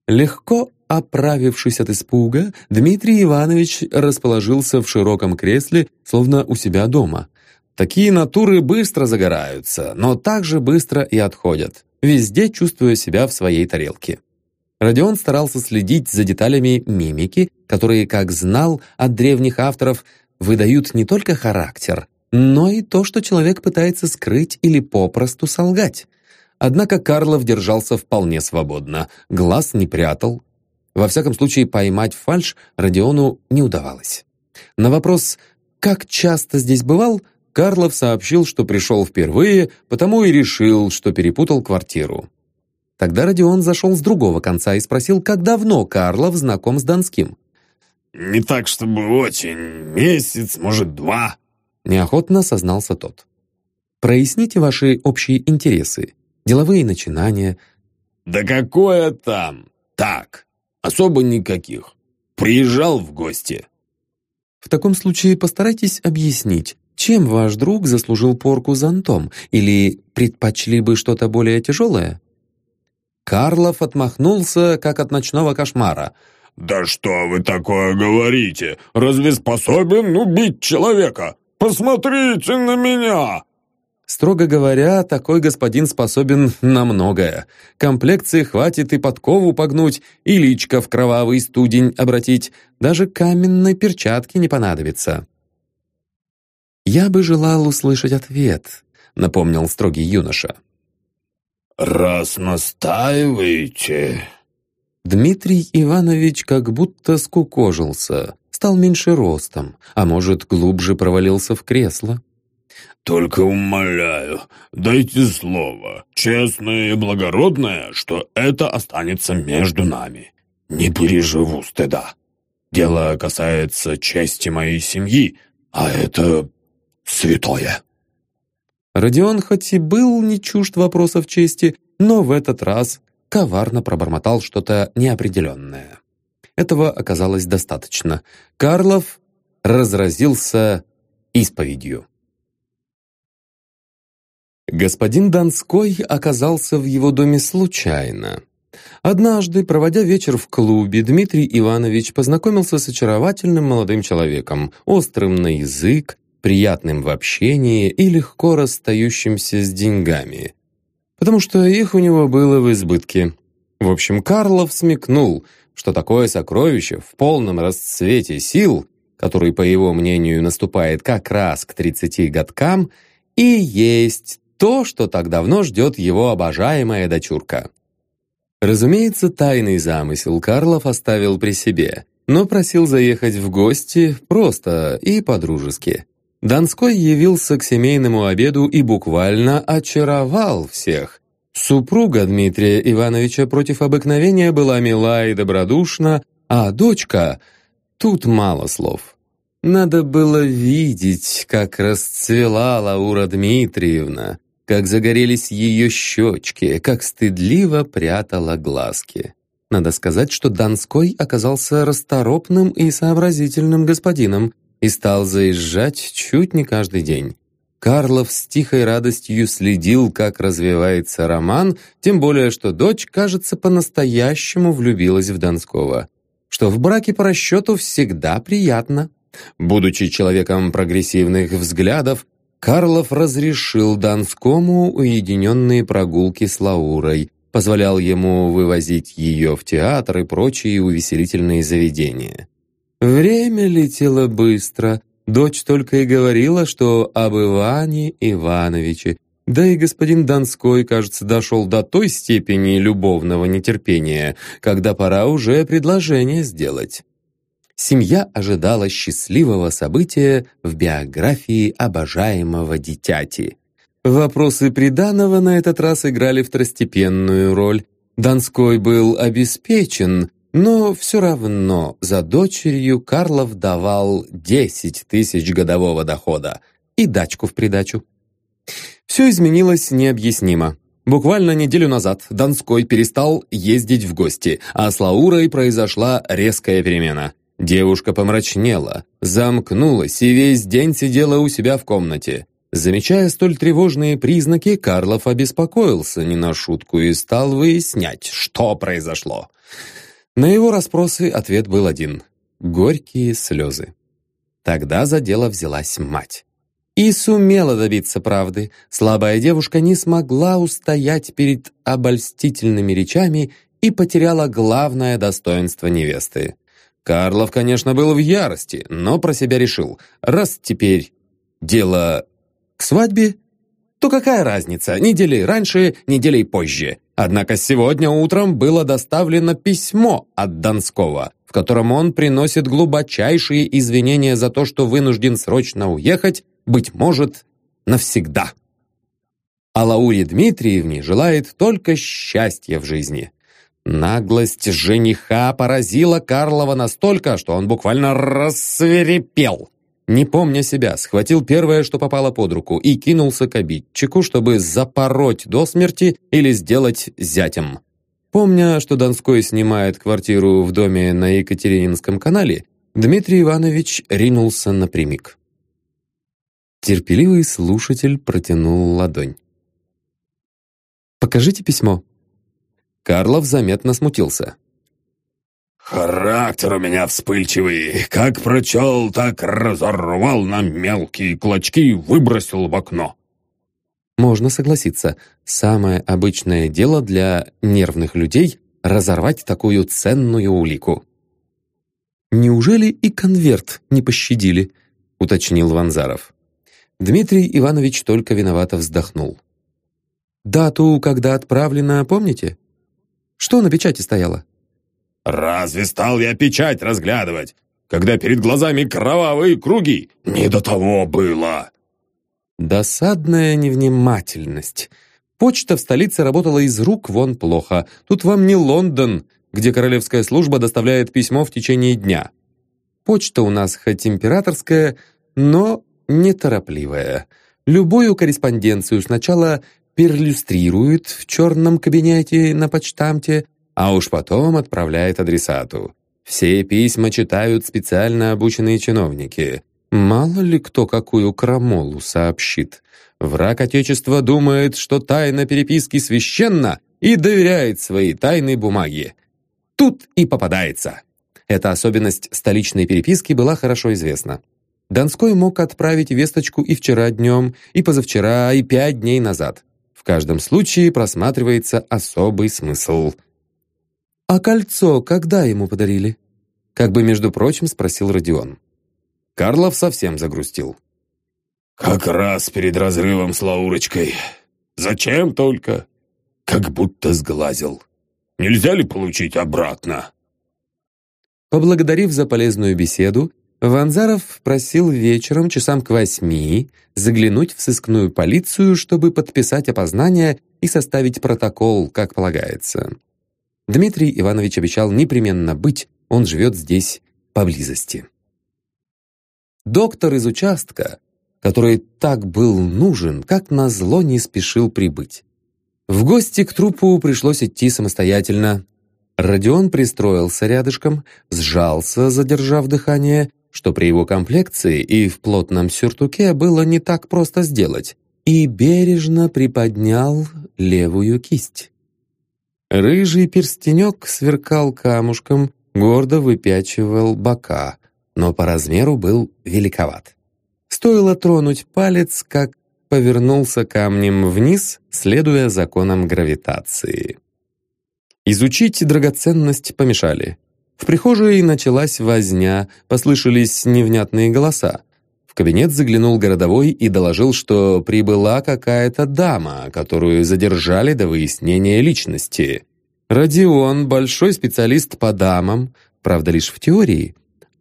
Легко оправившись от испуга, Дмитрий Иванович расположился в широком кресле, словно у себя дома. Такие натуры быстро загораются, но также быстро и отходят, везде чувствуя себя в своей тарелке. Родион старался следить за деталями мимики, которые, как знал от древних авторов, выдают не только характер, но и то, что человек пытается скрыть или попросту солгать. Однако Карлов держался вполне свободно, глаз не прятал. Во всяком случае, поймать фальшь Родиону не удавалось. На вопрос «как часто здесь бывал?» Карлов сообщил, что пришел впервые, потому и решил, что перепутал квартиру. Тогда Родион зашел с другого конца и спросил, как давно Карлов знаком с Донским. «Не так, чтобы очень. Месяц, может, два». Неохотно сознался тот. «Проясните ваши общие интересы, деловые начинания». «Да какое там? Так, особо никаких. Приезжал в гости». «В таком случае постарайтесь объяснить, чем ваш друг заслужил порку зонтом, или предпочли бы что-то более тяжелое?» Карлов отмахнулся, как от ночного кошмара. «Да что вы такое говорите? Разве способен убить человека? Посмотрите на меня!» Строго говоря, такой господин способен на многое. Комплекции хватит и подкову погнуть, и личко в кровавый студень обратить. Даже каменной перчатки не понадобится. «Я бы желал услышать ответ», — напомнил строгий юноша. «Раз настаиваете...» Дмитрий Иванович как будто скукожился, стал меньше ростом, а может, глубже провалился в кресло. «Только умоляю, дайте слово, честное и благородное, что это останется между нами. Не переживу стыда. Дело касается чести моей семьи, а это святое». Родион хоть и был не чужд вопросов чести, но в этот раз коварно пробормотал что-то неопределенное. Этого оказалось достаточно. Карлов разразился исповедью. Господин Донской оказался в его доме случайно. Однажды, проводя вечер в клубе, Дмитрий Иванович познакомился с очаровательным молодым человеком, острым на язык, приятным в общении и легко расстающимся с деньгами. Потому что их у него было в избытке. В общем, Карлов смекнул, что такое сокровище в полном расцвете сил, который, по его мнению, наступает как раз к 30 годкам, и есть то, что так давно ждет его обожаемая дочурка. Разумеется, тайный замысел Карлов оставил при себе, но просил заехать в гости просто и по-дружески. Донской явился к семейному обеду и буквально очаровал всех. Супруга Дмитрия Ивановича против обыкновения была мила и добродушна, а дочка... Тут мало слов. Надо было видеть, как расцвела Лаура Дмитриевна, как загорелись ее щечки, как стыдливо прятала глазки. Надо сказать, что Донской оказался расторопным и сообразительным господином и стал заезжать чуть не каждый день. Карлов с тихой радостью следил, как развивается роман, тем более, что дочь, кажется, по-настоящему влюбилась в Донского. Что в браке по расчету всегда приятно. Будучи человеком прогрессивных взглядов, Карлов разрешил Донскому уединенные прогулки с Лаурой, позволял ему вывозить ее в театр и прочие увеселительные заведения. Время летело быстро, дочь только и говорила, что об Иване Ивановиче, да и господин Донской, кажется, дошел до той степени любовного нетерпения, когда пора уже предложение сделать семья ожидала счастливого события в биографии обожаемого дитяти. Вопросы приданого на этот раз играли второстепенную роль. Донской был обеспечен, но все равно за дочерью Карлов давал 10 тысяч годового дохода и дачку в придачу. Все изменилось необъяснимо. Буквально неделю назад Донской перестал ездить в гости, а с Лаурой произошла резкая перемена – Девушка помрачнела, замкнулась и весь день сидела у себя в комнате. Замечая столь тревожные признаки, Карлов обеспокоился не на шутку и стал выяснять, что произошло. На его расспросы ответ был один — горькие слезы. Тогда за дело взялась мать. И сумела добиться правды. Слабая девушка не смогла устоять перед обольстительными речами и потеряла главное достоинство невесты. Карлов, конечно, был в ярости, но про себя решил, раз теперь дело к свадьбе, то какая разница, недели раньше, неделей позже. Однако сегодня утром было доставлено письмо от Донского, в котором он приносит глубочайшие извинения за то, что вынужден срочно уехать, быть может, навсегда. А Лауре Дмитриевне желает только счастья в жизни. Наглость жениха поразила Карлова настолько, что он буквально рассверепел. Не помня себя, схватил первое, что попало под руку, и кинулся к обидчику, чтобы запороть до смерти или сделать зятем. Помня, что Донской снимает квартиру в доме на Екатерининском канале, Дмитрий Иванович ринулся напрямик. Терпеливый слушатель протянул ладонь. «Покажите письмо», Карлов заметно смутился. «Характер у меня вспыльчивый. Как прочел, так разорвал на мелкие клочки и выбросил в окно». Можно согласиться, самое обычное дело для нервных людей — разорвать такую ценную улику. «Неужели и конверт не пощадили?» — уточнил Ванзаров. Дмитрий Иванович только виновато вздохнул. «Дату, когда отправлено, помните?» Что на печати стояло?» «Разве стал я печать разглядывать, когда перед глазами кровавые круги? Не до того было!» Досадная невнимательность. Почта в столице работала из рук вон плохо. Тут вам не Лондон, где королевская служба доставляет письмо в течение дня. Почта у нас хоть императорская, но неторопливая. Любую корреспонденцию сначала перлюстрирует в черном кабинете на почтамте, а уж потом отправляет адресату. Все письма читают специально обученные чиновники. Мало ли кто какую крамолу сообщит. Враг Отечества думает, что тайна переписки священна и доверяет своей тайной бумаге. Тут и попадается. Эта особенность столичной переписки была хорошо известна. Донской мог отправить весточку и вчера днем, и позавчера, и пять дней назад каждом случае просматривается особый смысл. «А кольцо когда ему подарили?» Как бы, между прочим, спросил Родион. Карлов совсем загрустил. «Как раз перед разрывом с Лаурочкой. Зачем только? Как будто сглазил. Нельзя ли получить обратно?» Поблагодарив за полезную беседу, Ванзаров просил вечером часам к восьми заглянуть в сыскную полицию, чтобы подписать опознание и составить протокол, как полагается. Дмитрий Иванович обещал непременно быть, он живет здесь поблизости. Доктор из участка, который так был нужен, как назло не спешил прибыть. В гости к трупу пришлось идти самостоятельно. Родион пристроился рядышком, сжался, задержав дыхание, что при его комплекции и в плотном сюртуке было не так просто сделать, и бережно приподнял левую кисть. Рыжий перстенек сверкал камушком, гордо выпячивал бока, но по размеру был великоват. Стоило тронуть палец, как повернулся камнем вниз, следуя законам гравитации. Изучить драгоценность помешали. В прихожей началась возня, послышались невнятные голоса. Кабинет заглянул городовой и доложил, что прибыла какая-то дама, которую задержали до выяснения личности. Родион, большой специалист по дамам, правда лишь в теории,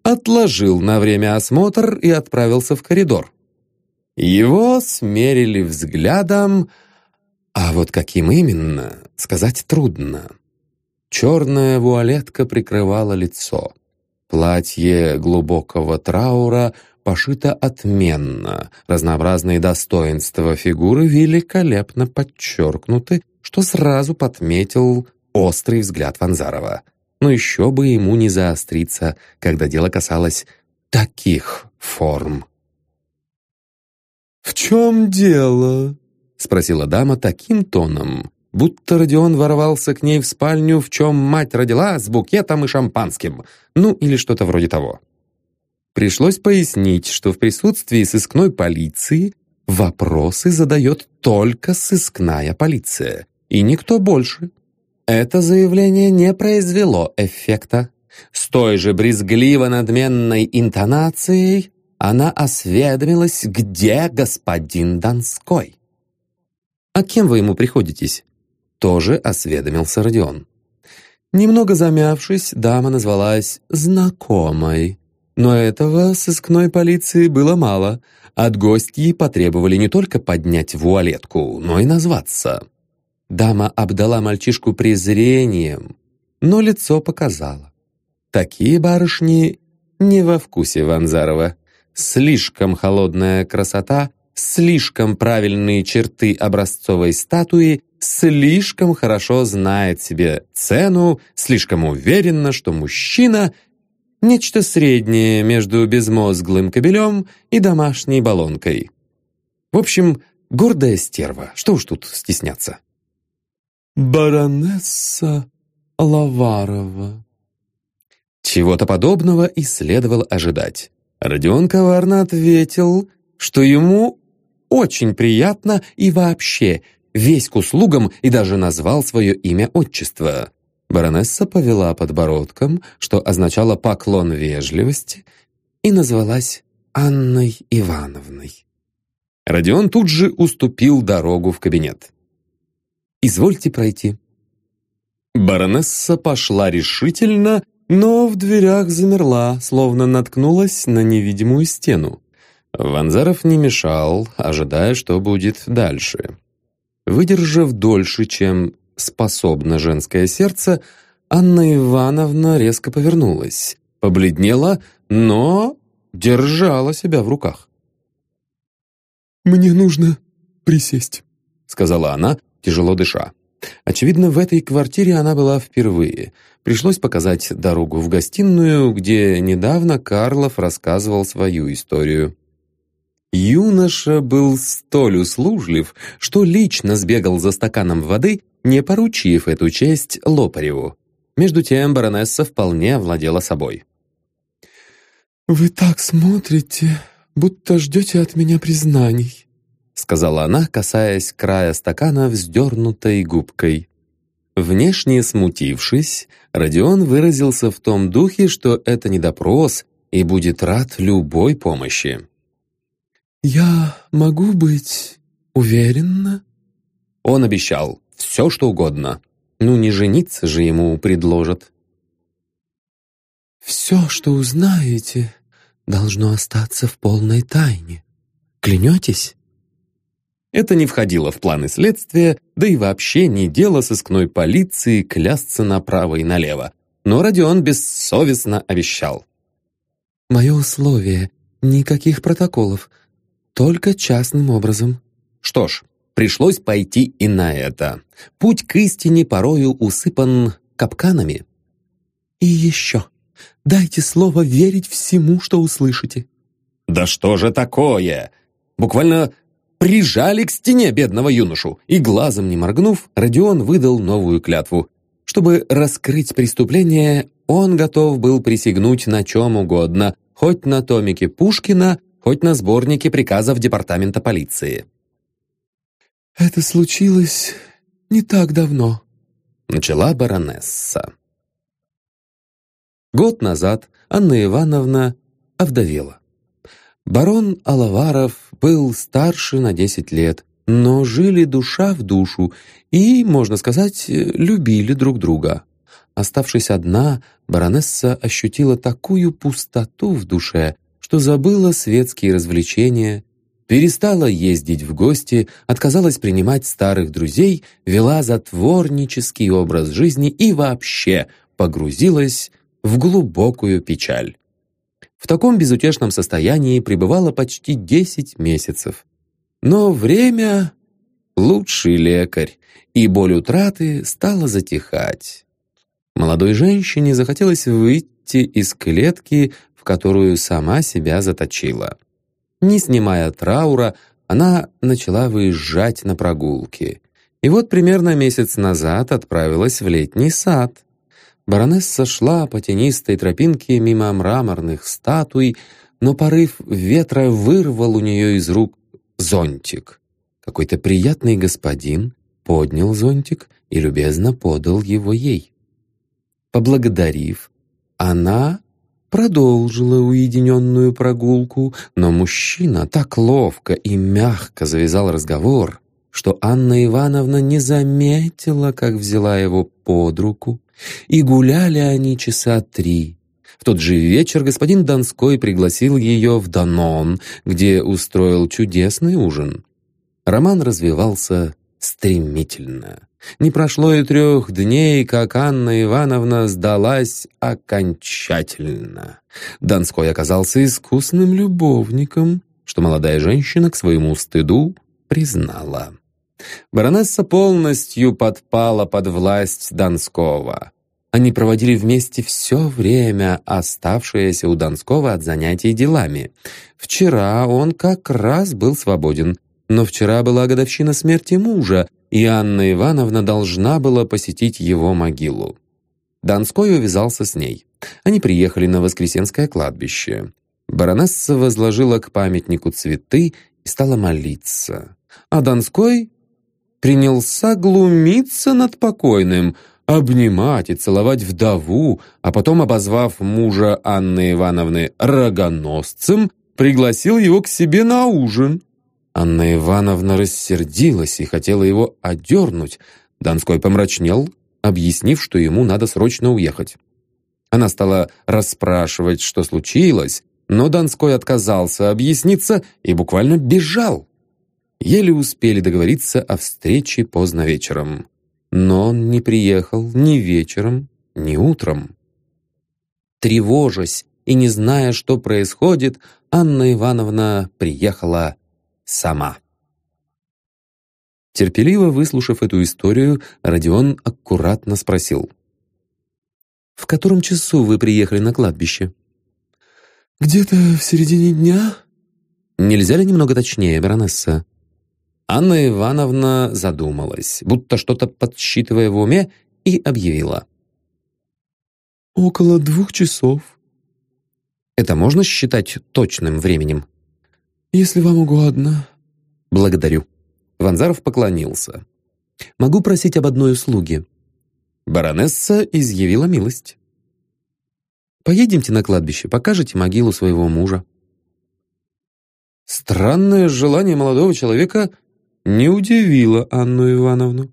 отложил на время осмотр и отправился в коридор. Его смерили взглядом, а вот каким именно, сказать трудно. Черная вуалетка прикрывала лицо. Платье глубокого траура пошито отменно, разнообразные достоинства фигуры великолепно подчеркнуты, что сразу подметил острый взгляд Ванзарова. Но еще бы ему не заостриться, когда дело касалось таких форм. «В чем дело?» — спросила дама таким тоном, будто Родион ворвался к ней в спальню, в чем мать родила, с букетом и шампанским, ну или что-то вроде того. Пришлось пояснить, что в присутствии сыскной полиции вопросы задает только сыскная полиция, и никто больше. Это заявление не произвело эффекта. С той же брезгливо-надменной интонацией она осведомилась, где господин Донской. «А кем вы ему приходитесь?» Тоже осведомился Родион. Немного замявшись, дама назвалась «знакомой». Но этого сыскной полиции было мало. От гостей потребовали не только поднять вуалетку, но и назваться. Дама обдала мальчишку презрением, но лицо показала. Такие барышни не во вкусе Ванзарова слишком холодная красота, слишком правильные черты образцовой статуи, слишком хорошо знает себе цену, слишком уверенно, что мужчина — нечто среднее между безмозглым кобелем и домашней баллонкой. В общем, гордая стерва, что уж тут стесняться. «Баронесса Лаварова». Чего-то подобного и следовало ожидать. Родион коварно ответил, что ему очень приятно и вообще весь к услугам и даже назвал свое имя-отчество. Баронесса повела подбородком, что означало поклон вежливости, и назвалась Анной Ивановной. Родион тут же уступил дорогу в кабинет. «Извольте пройти». Баронесса пошла решительно, но в дверях замерла, словно наткнулась на невидимую стену. Ванзаров не мешал, ожидая, что будет дальше. Выдержав дольше, чем способно женское сердце, Анна Ивановна резко повернулась, побледнела, но держала себя в руках. «Мне нужно присесть», — сказала она, тяжело дыша. Очевидно, в этой квартире она была впервые. Пришлось показать дорогу в гостиную, где недавно Карлов рассказывал свою историю. Юноша был столь услужлив, что лично сбегал за стаканом воды, не поручив эту честь Лопареву. Между тем баронесса вполне овладела собой. «Вы так смотрите, будто ждете от меня признаний», сказала она, касаясь края стакана вздернутой губкой. Внешне смутившись, Родион выразился в том духе, что это не допрос и будет рад любой помощи. «Я могу быть уверена?» Он обещал все, что угодно. Ну, не жениться же ему предложат. «Все, что узнаете, должно остаться в полной тайне. Клянетесь?» Это не входило в планы следствия, да и вообще не дело сыскной полиции клясться направо и налево. Но Родион бессовестно обещал. «Мое условие — никаких протоколов, только частным образом». Что ж, пришлось пойти и на это. Путь к истине порою усыпан капканами. «И еще, дайте слово верить всему, что услышите». «Да что же такое?» Буквально прижали к стене бедного юношу, и глазом не моргнув, Родион выдал новую клятву. Чтобы раскрыть преступление, он готов был присягнуть на чем угодно, хоть на томике Пушкина, хоть на сборнике приказов департамента полиции. «Это случилось не так давно», — начала баронесса. Год назад Анна Ивановна овдовела. Барон Алаваров был старше на десять лет, но жили душа в душу и, можно сказать, любили друг друга. Оставшись одна, баронесса ощутила такую пустоту в душе, что забыла светские развлечения, перестала ездить в гости, отказалась принимать старых друзей, вела затворнический образ жизни и вообще погрузилась в глубокую печаль. В таком безутешном состоянии пребывала почти десять месяцев. Но время — лучший лекарь, и боль утраты стала затихать. Молодой женщине захотелось выйти из клетки, в которую сама себя заточила. Не снимая траура, она начала выезжать на прогулки. И вот примерно месяц назад отправилась в летний сад. Баронесса шла по тенистой тропинке мимо мраморных статуй, но порыв ветра вырвал у нее из рук зонтик. Какой-то приятный господин поднял зонтик и любезно подал его ей. Поблагодарив, она продолжила уединенную прогулку, но мужчина так ловко и мягко завязал разговор, что Анна Ивановна не заметила, как взяла его под руку, и гуляли они часа три. В тот же вечер господин Донской пригласил ее в Данон, где устроил чудесный ужин. Роман развивался стремительно. Не прошло и трех дней, как Анна Ивановна сдалась окончательно. Донской оказался искусным любовником, что молодая женщина к своему стыду признала. Баронесса полностью подпала под власть Донского. Они проводили вместе все время, оставшееся у Донского от занятий делами. Вчера он как раз был свободен, но вчера была годовщина смерти мужа, и Анна Ивановна должна была посетить его могилу. Донской увязался с ней. Они приехали на Воскресенское кладбище. Баронесса возложила к памятнику цветы и стала молиться. А Донской принялся глумиться над покойным, обнимать и целовать вдову, а потом, обозвав мужа Анны Ивановны рогоносцем, пригласил его к себе на ужин. Анна Ивановна рассердилась и хотела его одернуть. Донской помрачнел, объяснив, что ему надо срочно уехать. Она стала расспрашивать, что случилось, но Донской отказался объясниться и буквально бежал. Еле успели договориться о встрече поздно вечером. Но он не приехал ни вечером, ни утром. Тревожась и не зная, что происходит, Анна Ивановна приехала сама. Терпеливо выслушав эту историю, Родион аккуратно спросил. «В котором часу вы приехали на кладбище?» «Где-то в середине дня». «Нельзя ли немного точнее, баронесса?» Анна Ивановна задумалась, будто что-то подсчитывая в уме, и объявила. «Около двух часов». «Это можно считать точным временем?» «Если вам угодно». «Благодарю». Ванзаров поклонился. «Могу просить об одной услуге». Баронесса изъявила милость. «Поедемте на кладбище, покажете могилу своего мужа». Странное желание молодого человека не удивило Анну Ивановну.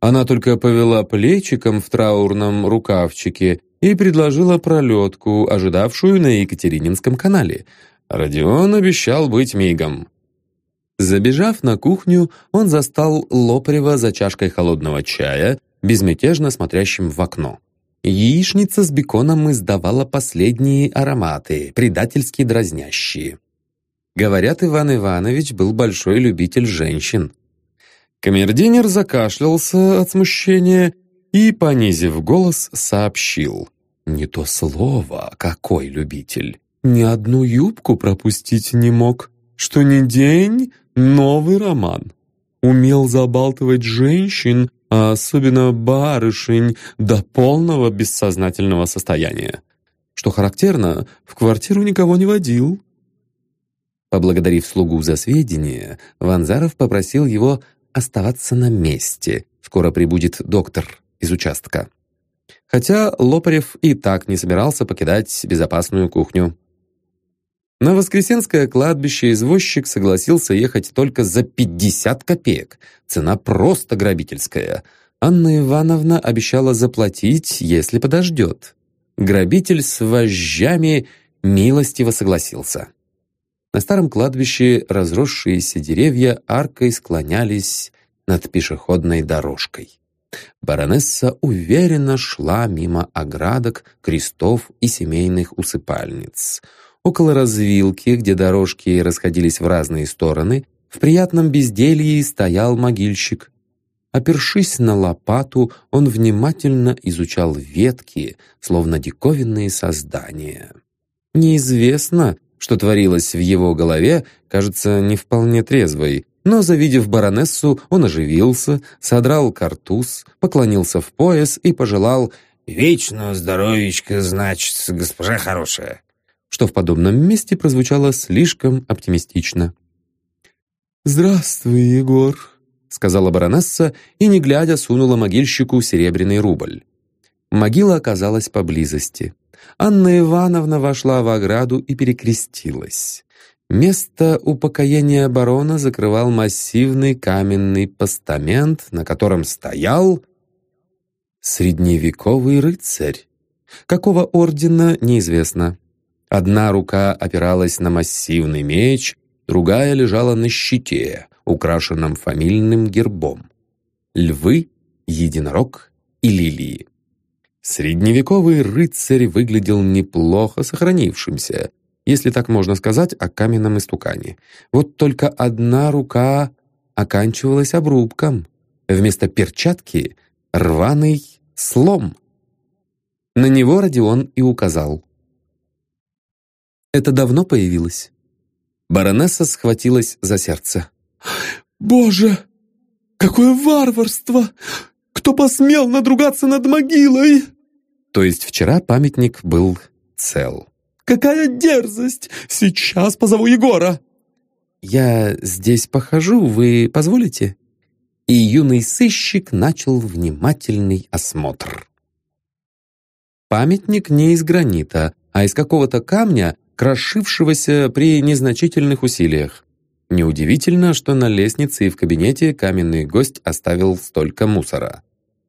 Она только повела плечиком в траурном рукавчике и предложила пролетку, ожидавшую на Екатерининском канале. Родион обещал быть мигом. Забежав на кухню, он застал Лопарева за чашкой холодного чая, безмятежно смотрящим в окно. Яичница с беконом издавала последние ароматы, предательски дразнящие. Говорят, Иван Иванович был большой любитель женщин. Камердинер закашлялся от смущения и, понизив голос, сообщил. «Не то слово, какой любитель! Ни одну юбку пропустить не мог, что ни день, новый роман. Умел забалтывать женщин, а особенно барышень, до полного бессознательного состояния. Что характерно, в квартиру никого не водил. Поблагодарив слугу за сведения, Ванзаров попросил его оставаться на месте. Скоро прибудет доктор из участка. Хотя Лопарев и так не собирался покидать безопасную кухню. На Воскресенское кладбище извозчик согласился ехать только за 50 копеек. Цена просто грабительская. Анна Ивановна обещала заплатить, если подождет. Грабитель с вожжами милостиво согласился. На старом кладбище разросшиеся деревья аркой склонялись над пешеходной дорожкой. Баронесса уверенно шла мимо оградок, крестов и семейных усыпальниц — Около развилки, где дорожки расходились в разные стороны, в приятном безделье стоял могильщик. Опершись на лопату, он внимательно изучал ветки, словно диковинные создания. Неизвестно, что творилось в его голове, кажется, не вполне трезвой, но, завидев баронессу, он оживился, содрал картуз, поклонился в пояс и пожелал «Вечного здоровичка, значит, госпожа хорошая» что в подобном месте прозвучало слишком оптимистично. «Здравствуй, Егор», — сказала баронесса и, не глядя, сунула могильщику серебряный рубль. Могила оказалась поблизости. Анна Ивановна вошла в ограду и перекрестилась. Место упокоения барона закрывал массивный каменный постамент, на котором стоял средневековый рыцарь. Какого ордена, неизвестно. Одна рука опиралась на массивный меч, другая лежала на щите, украшенном фамильным гербом. Львы, единорог и лилии. Средневековый рыцарь выглядел неплохо сохранившимся, если так можно сказать о каменном истукане. Вот только одна рука оканчивалась обрубком. Вместо перчатки — рваный слом. На него Родион и указал. Это давно появилось?» Баронесса схватилась за сердце. «Боже, какое варварство! Кто посмел надругаться над могилой?» То есть вчера памятник был цел. «Какая дерзость! Сейчас позову Егора!» «Я здесь похожу, вы позволите?» И юный сыщик начал внимательный осмотр. Памятник не из гранита, а из какого-то камня, крошившегося при незначительных усилиях. Неудивительно, что на лестнице и в кабинете каменный гость оставил столько мусора.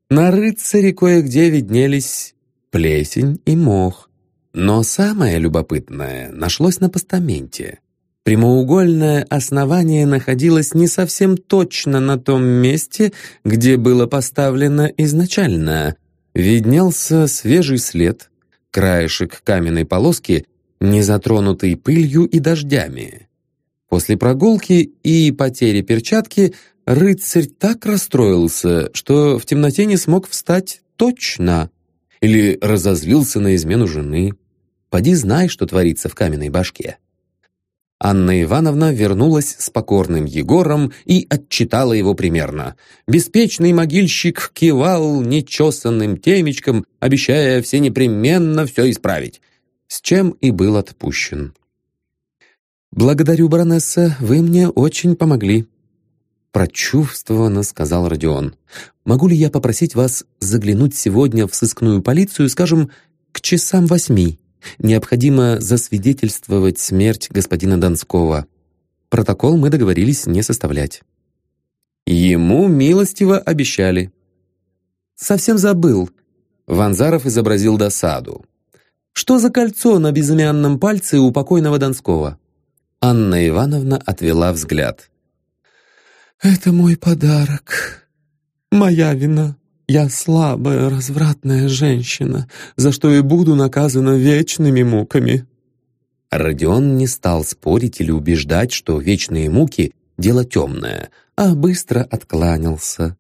На рыцаре кое-где виднелись плесень и мох. Но самое любопытное нашлось на постаменте. Прямоугольное основание находилось не совсем точно на том месте, где было поставлено изначально. Виднелся свежий след, краешек каменной полоски не затронутый пылью и дождями. После прогулки и потери перчатки рыцарь так расстроился, что в темноте не смог встать точно. Или разозлился на измену жены. Поди знай, что творится в каменной башке. Анна Ивановна вернулась с покорным Егором и отчитала его примерно. Беспечный могильщик кивал нечесанным темечком, обещая все непременно все исправить с чем и был отпущен. «Благодарю, баронесса, вы мне очень помогли», — прочувствованно сказал Родион. «Могу ли я попросить вас заглянуть сегодня в сыскную полицию, скажем, к часам восьми? Необходимо засвидетельствовать смерть господина Донского. Протокол мы договорились не составлять». Ему милостиво обещали. совсем забыл». Ванзаров изобразил досаду. «Что за кольцо на безымянном пальце у покойного Донского?» Анна Ивановна отвела взгляд. «Это мой подарок. Моя вина. Я слабая, развратная женщина, за что и буду наказана вечными муками». Родион не стал спорить или убеждать, что вечные муки — дело темное, а быстро откланялся.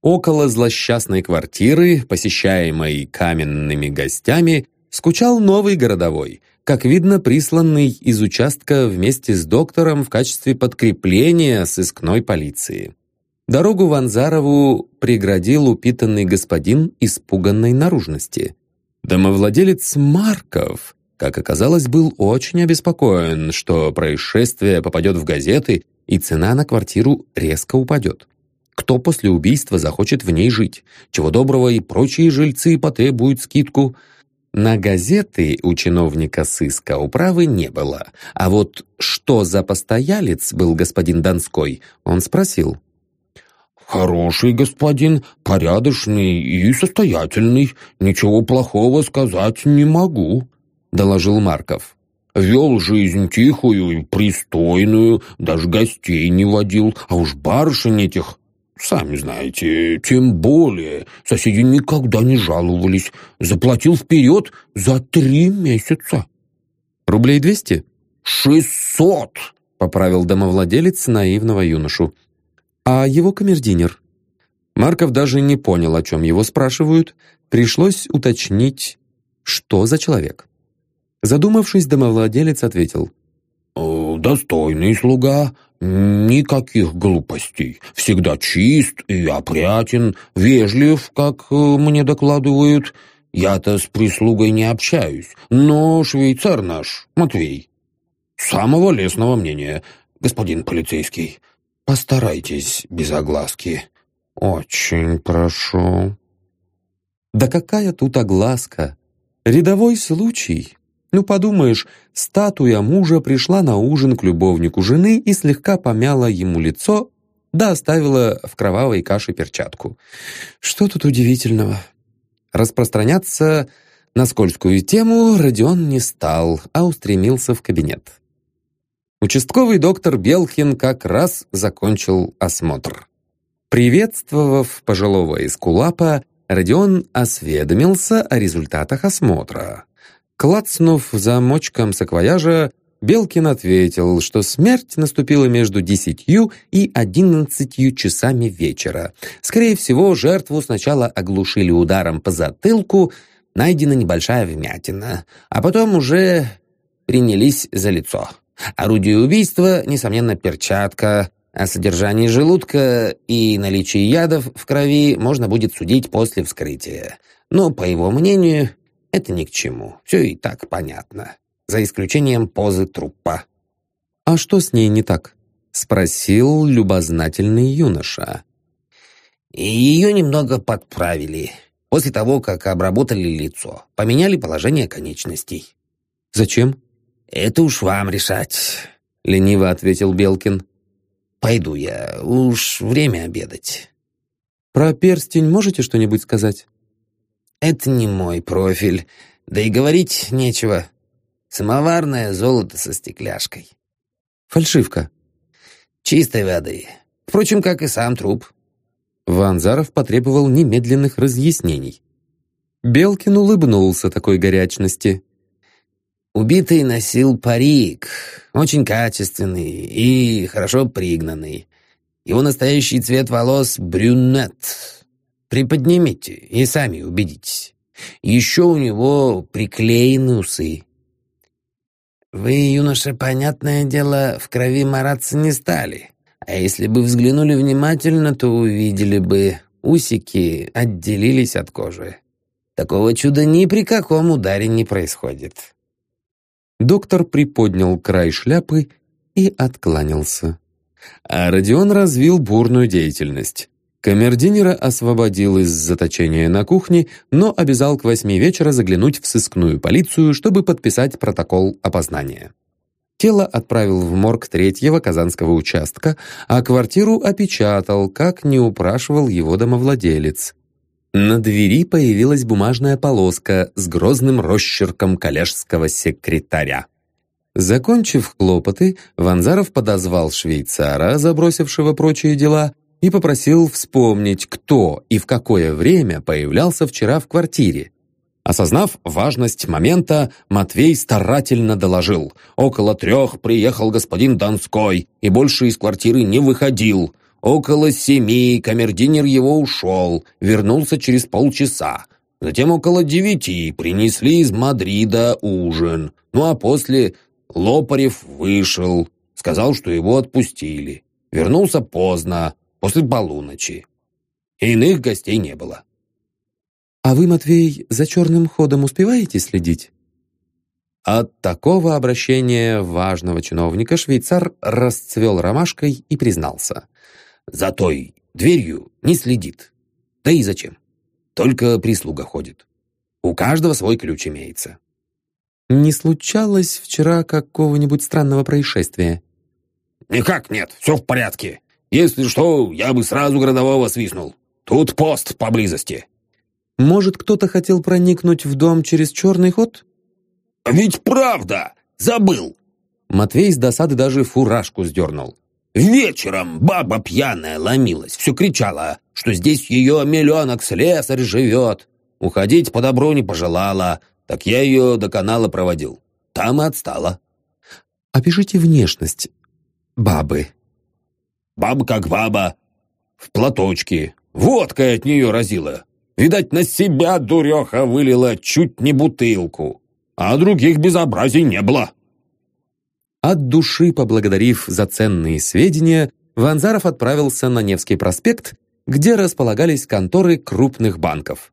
Около злосчастной квартиры, посещаемой каменными гостями, скучал новый городовой, как видно, присланный из участка вместе с доктором в качестве подкрепления сыскной полиции. Дорогу Ванзарову преградил упитанный господин испуганной наружности. Домовладелец Марков, как оказалось, был очень обеспокоен, что происшествие попадет в газеты и цена на квартиру резко упадет. Кто после убийства захочет в ней жить? Чего доброго и прочие жильцы потребуют скидку – на газеты у чиновника сыска управы не было, а вот что за постоялец был господин Донской, он спросил. «Хороший господин, порядочный и состоятельный, ничего плохого сказать не могу», — доложил Марков. «Вел жизнь тихую и пристойную, даже гостей не водил, а уж барышень этих Сами знаете, тем более соседи никогда не жаловались. Заплатил вперед за три месяца. Рублей двести? Шестьсот, поправил домовладелец наивного юношу. А его камердинер? Марков даже не понял, о чем его спрашивают. Пришлось уточнить, что за человек. Задумавшись, домовладелец ответил. «Э, «Достойный слуга, Никаких глупостей. Всегда чист и опрятен, вежлив, как э, мне докладывают. Я-то с прислугой не общаюсь, но швейцар наш, Матвей, самого лестного мнения, господин полицейский. Постарайтесь без огласки. Очень прошу. Да какая тут огласка? Рядовой случай. Ну, подумаешь, статуя мужа пришла на ужин к любовнику жены и слегка помяла ему лицо, да оставила в кровавой каше перчатку. Что тут удивительного? Распространяться на скользкую тему Родион не стал, а устремился в кабинет. Участковый доктор Белкин как раз закончил осмотр. Приветствовав пожилого эскулапа, Родион осведомился о результатах осмотра. Клацнув замочком саквояжа, Белкин ответил, что смерть наступила между десятью и одиннадцатью часами вечера. Скорее всего, жертву сначала оглушили ударом по затылку, найдена небольшая вмятина, а потом уже принялись за лицо. Орудие убийства, несомненно, перчатка. О содержании желудка и наличии ядов в крови можно будет судить после вскрытия. Но, по его мнению, это ни к чему, все и так понятно, за исключением позы трупа. «А что с ней не так?» — спросил любознательный юноша. Ее немного подправили. После того, как обработали лицо, поменяли положение конечностей. «Зачем?» «Это уж вам решать», — лениво ответил Белкин. «Пойду я, уж время обедать». «Про перстень можете что-нибудь сказать?» Это не мой профиль, да и говорить нечего. Самоварное золото со стекляшкой. Фальшивка. Чистой воды. Впрочем, как и сам труп. Ванзаров потребовал немедленных разъяснений. Белкин улыбнулся такой горячности. Убитый носил парик, очень качественный и хорошо пригнанный. Его настоящий цвет волос — брюнет, Приподнимите и сами убедитесь. Еще у него приклеены усы. Вы, юноша, понятное дело, в крови мараться не стали. А если бы взглянули внимательно, то увидели бы, усики отделились от кожи. Такого чуда ни при каком ударе не происходит. Доктор приподнял край шляпы и откланялся. А Родион развил бурную деятельность. Камердинера освободил из заточения на кухне, но обязал к восьми вечера заглянуть в сыскную полицию, чтобы подписать протокол опознания. Тело отправил в морг третьего казанского участка, а квартиру опечатал, как не упрашивал его домовладелец. На двери появилась бумажная полоска с грозным росчерком коллежского секретаря. Закончив хлопоты, Ванзаров подозвал швейцара, забросившего прочие дела, и попросил вспомнить, кто и в какое время появлялся вчера в квартире. Осознав важность момента, Матвей старательно доложил. Около трех приехал господин Донской и больше из квартиры не выходил. Около семи камердинер его ушел, вернулся через полчаса. Затем около девяти принесли из Мадрида ужин. Ну а после Лопарев вышел, сказал, что его отпустили. Вернулся поздно, после полуночи. Иных гостей не было. «А вы, Матвей, за черным ходом успеваете следить?» От такого обращения важного чиновника швейцар расцвел ромашкой и признался. «За той дверью не следит. Да и зачем? Только прислуга ходит. У каждого свой ключ имеется. Не случалось вчера какого-нибудь странного происшествия? Никак нет, все в порядке. Если что, я бы сразу городового свистнул. Тут пост поблизости. Может, кто-то хотел проникнуть в дом через черный ход? Ведь правда! Забыл! Матвей с досады даже фуражку сдернул. Вечером баба пьяная ломилась, все кричала, что здесь ее миллионок слесарь живет. Уходить по добру не пожелала, так я ее до канала проводил. Там и отстала. Опишите внешность бабы. Баба как баба. В платочке. Водкой от нее разила. Видать, на себя дуреха вылила чуть не бутылку. А других безобразий не было. От души поблагодарив за ценные сведения, Ванзаров отправился на Невский проспект, где располагались конторы крупных банков.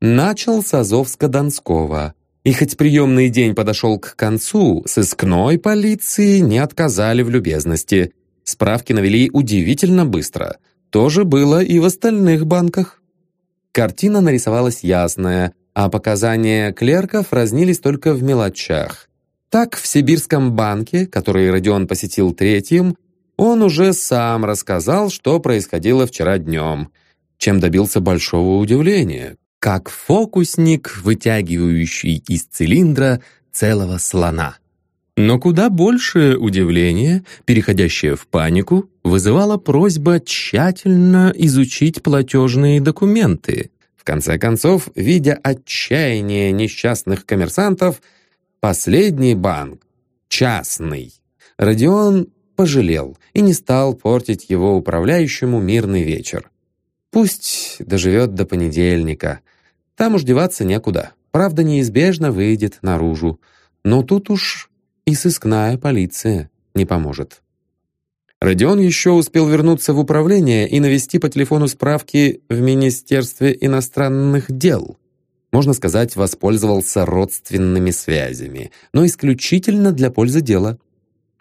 Начал с Азовска-Донского. И хоть приемный день подошел к концу, сыскной полиции не отказали в любезности. Справки навели удивительно быстро. То же было и в остальных банках. Картина нарисовалась ясная, а показания клерков разнились только в мелочах. Так, в Сибирском банке, который Родион посетил третьим, он уже сам рассказал, что происходило вчера днем, чем добился большого удивления как фокусник, вытягивающий из цилиндра целого слона. Но куда большее удивление, переходящее в панику, вызывала просьба тщательно изучить платежные документы. В конце концов, видя отчаяние несчастных коммерсантов, последний банк, частный, Родион пожалел и не стал портить его управляющему мирный вечер. Пусть доживет до понедельника. Там уж деваться некуда. Правда, неизбежно выйдет наружу. Но тут уж и сыскная полиция не поможет. Родион еще успел вернуться в управление и навести по телефону справки в Министерстве иностранных дел. Можно сказать, воспользовался родственными связями, но исключительно для пользы дела.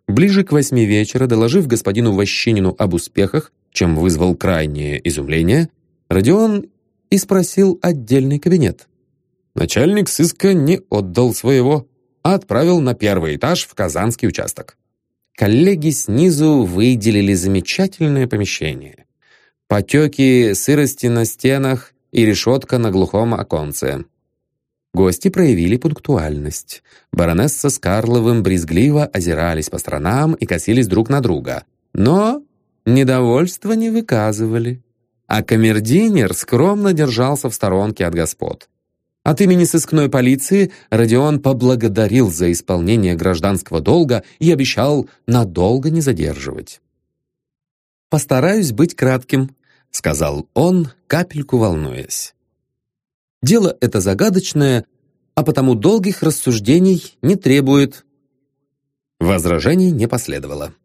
Ближе к восьми вечера, доложив господину Ващинину об успехах, чем вызвал крайнее изумление, Родион и спросил отдельный кабинет. Начальник сыска не отдал своего, отправил на первый этаж в Казанский участок. Коллеги снизу выделили замечательное помещение. Потеки сырости на стенах и решетка на глухом оконце. Гости проявили пунктуальность. Баронесса с Карловым брезгливо озирались по сторонам и косились друг на друга. Но недовольства не выказывали. А камердинер скромно держался в сторонке от господ. От имени сыскной полиции Родион поблагодарил за исполнение гражданского долга и обещал надолго не задерживать. «Постараюсь быть кратким», — сказал он, капельку волнуясь. «Дело это загадочное, а потому долгих рассуждений не требует». Возражений не последовало.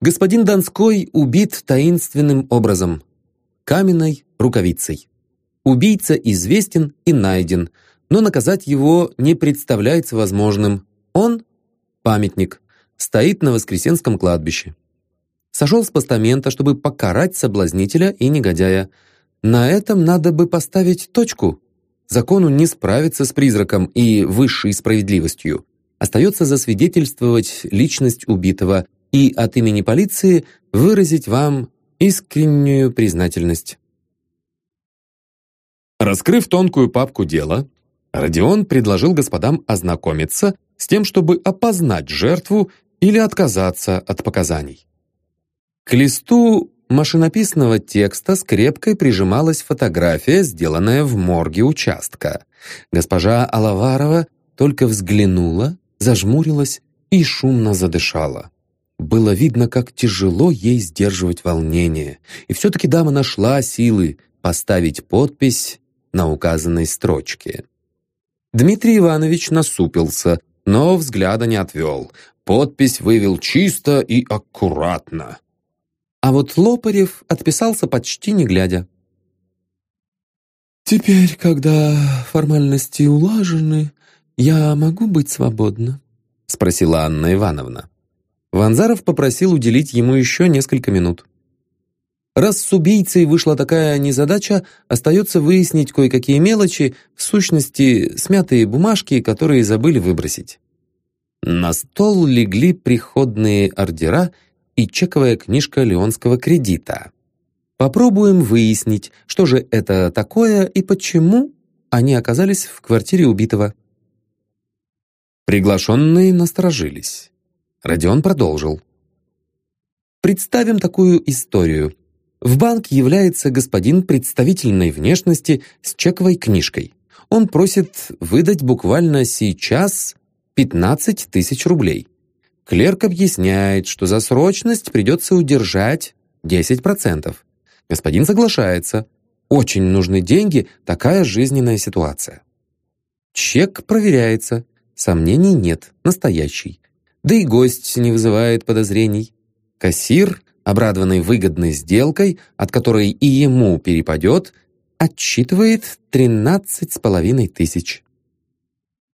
Господин Донской убит таинственным образом, каменной рукавицей. Убийца известен и найден, но наказать его не представляется возможным. Он — памятник, стоит на Воскресенском кладбище. Сошел с постамента, чтобы покарать соблазнителя и негодяя. На этом надо бы поставить точку. Закону не справиться с призраком и высшей справедливостью. Остается засвидетельствовать личность убитого и от имени полиции выразить вам искреннюю признательность. Раскрыв тонкую папку дела, Родион предложил господам ознакомиться с тем, чтобы опознать жертву или отказаться от показаний. К листу машинописного текста скрепкой прижималась фотография, сделанная в морге участка. Госпожа Алаварова только взглянула, зажмурилась и шумно задышала. Было видно, как тяжело ей сдерживать волнение, и все-таки дама нашла силы поставить подпись на указанной строчке. Дмитрий Иванович насупился, но взгляда не отвел. Подпись вывел чисто и аккуратно. А вот Лопарев отписался почти не глядя. «Теперь, когда формальности улажены, я могу быть свободна?» — спросила Анна Ивановна. Ванзаров попросил уделить ему еще несколько минут. Раз с убийцей вышла такая незадача, остается выяснить кое-какие мелочи, в сущности, смятые бумажки, которые забыли выбросить. На стол легли приходные ордера и чековая книжка Леонского кредита. Попробуем выяснить, что же это такое и почему они оказались в квартире убитого. Приглашенные насторожились. Родион продолжил. Представим такую историю. В банк является господин представительной внешности с чековой книжкой. Он просит выдать буквально сейчас 15 тысяч рублей. Клерк объясняет, что за срочность придется удержать 10%. Господин соглашается. Очень нужны деньги, такая жизненная ситуация. Чек проверяется. Сомнений нет, настоящий. Да и гость не вызывает подозрений. Кассир обрадованный выгодной сделкой, от которой и ему перепадет, отчитывает тринадцать с половиной тысяч.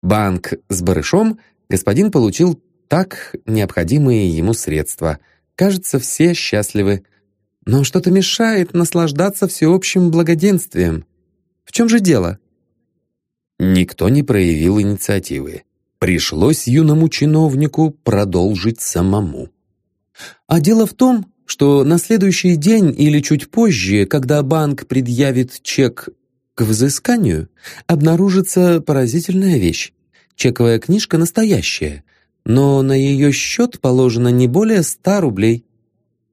Банк с барышом господин получил так необходимые ему средства. Кажется, все счастливы. Но что-то мешает наслаждаться всеобщим благоденствием. В чем же дело? Никто не проявил инициативы. Пришлось юному чиновнику продолжить самому. А дело в том, что на следующий день или чуть позже, когда банк предъявит чек к взысканию, обнаружится поразительная вещь. Чековая книжка настоящая, но на ее счет положено не более ста рублей.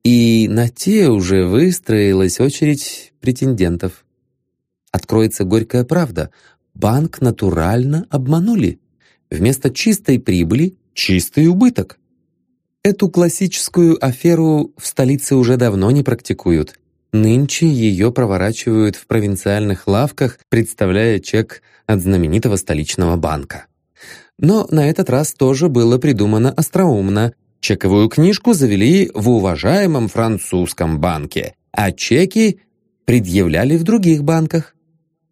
И на те уже выстроилась очередь претендентов. Откроется горькая правда. Банк натурально обманули. Вместо чистой прибыли — чистый убыток. Эту классическую аферу в столице уже давно не практикуют. Нынче ее проворачивают в провинциальных лавках, представляя чек от знаменитого столичного банка. Но на этот раз тоже было придумано остроумно. Чековую книжку завели в уважаемом французском банке, а чеки предъявляли в других банках.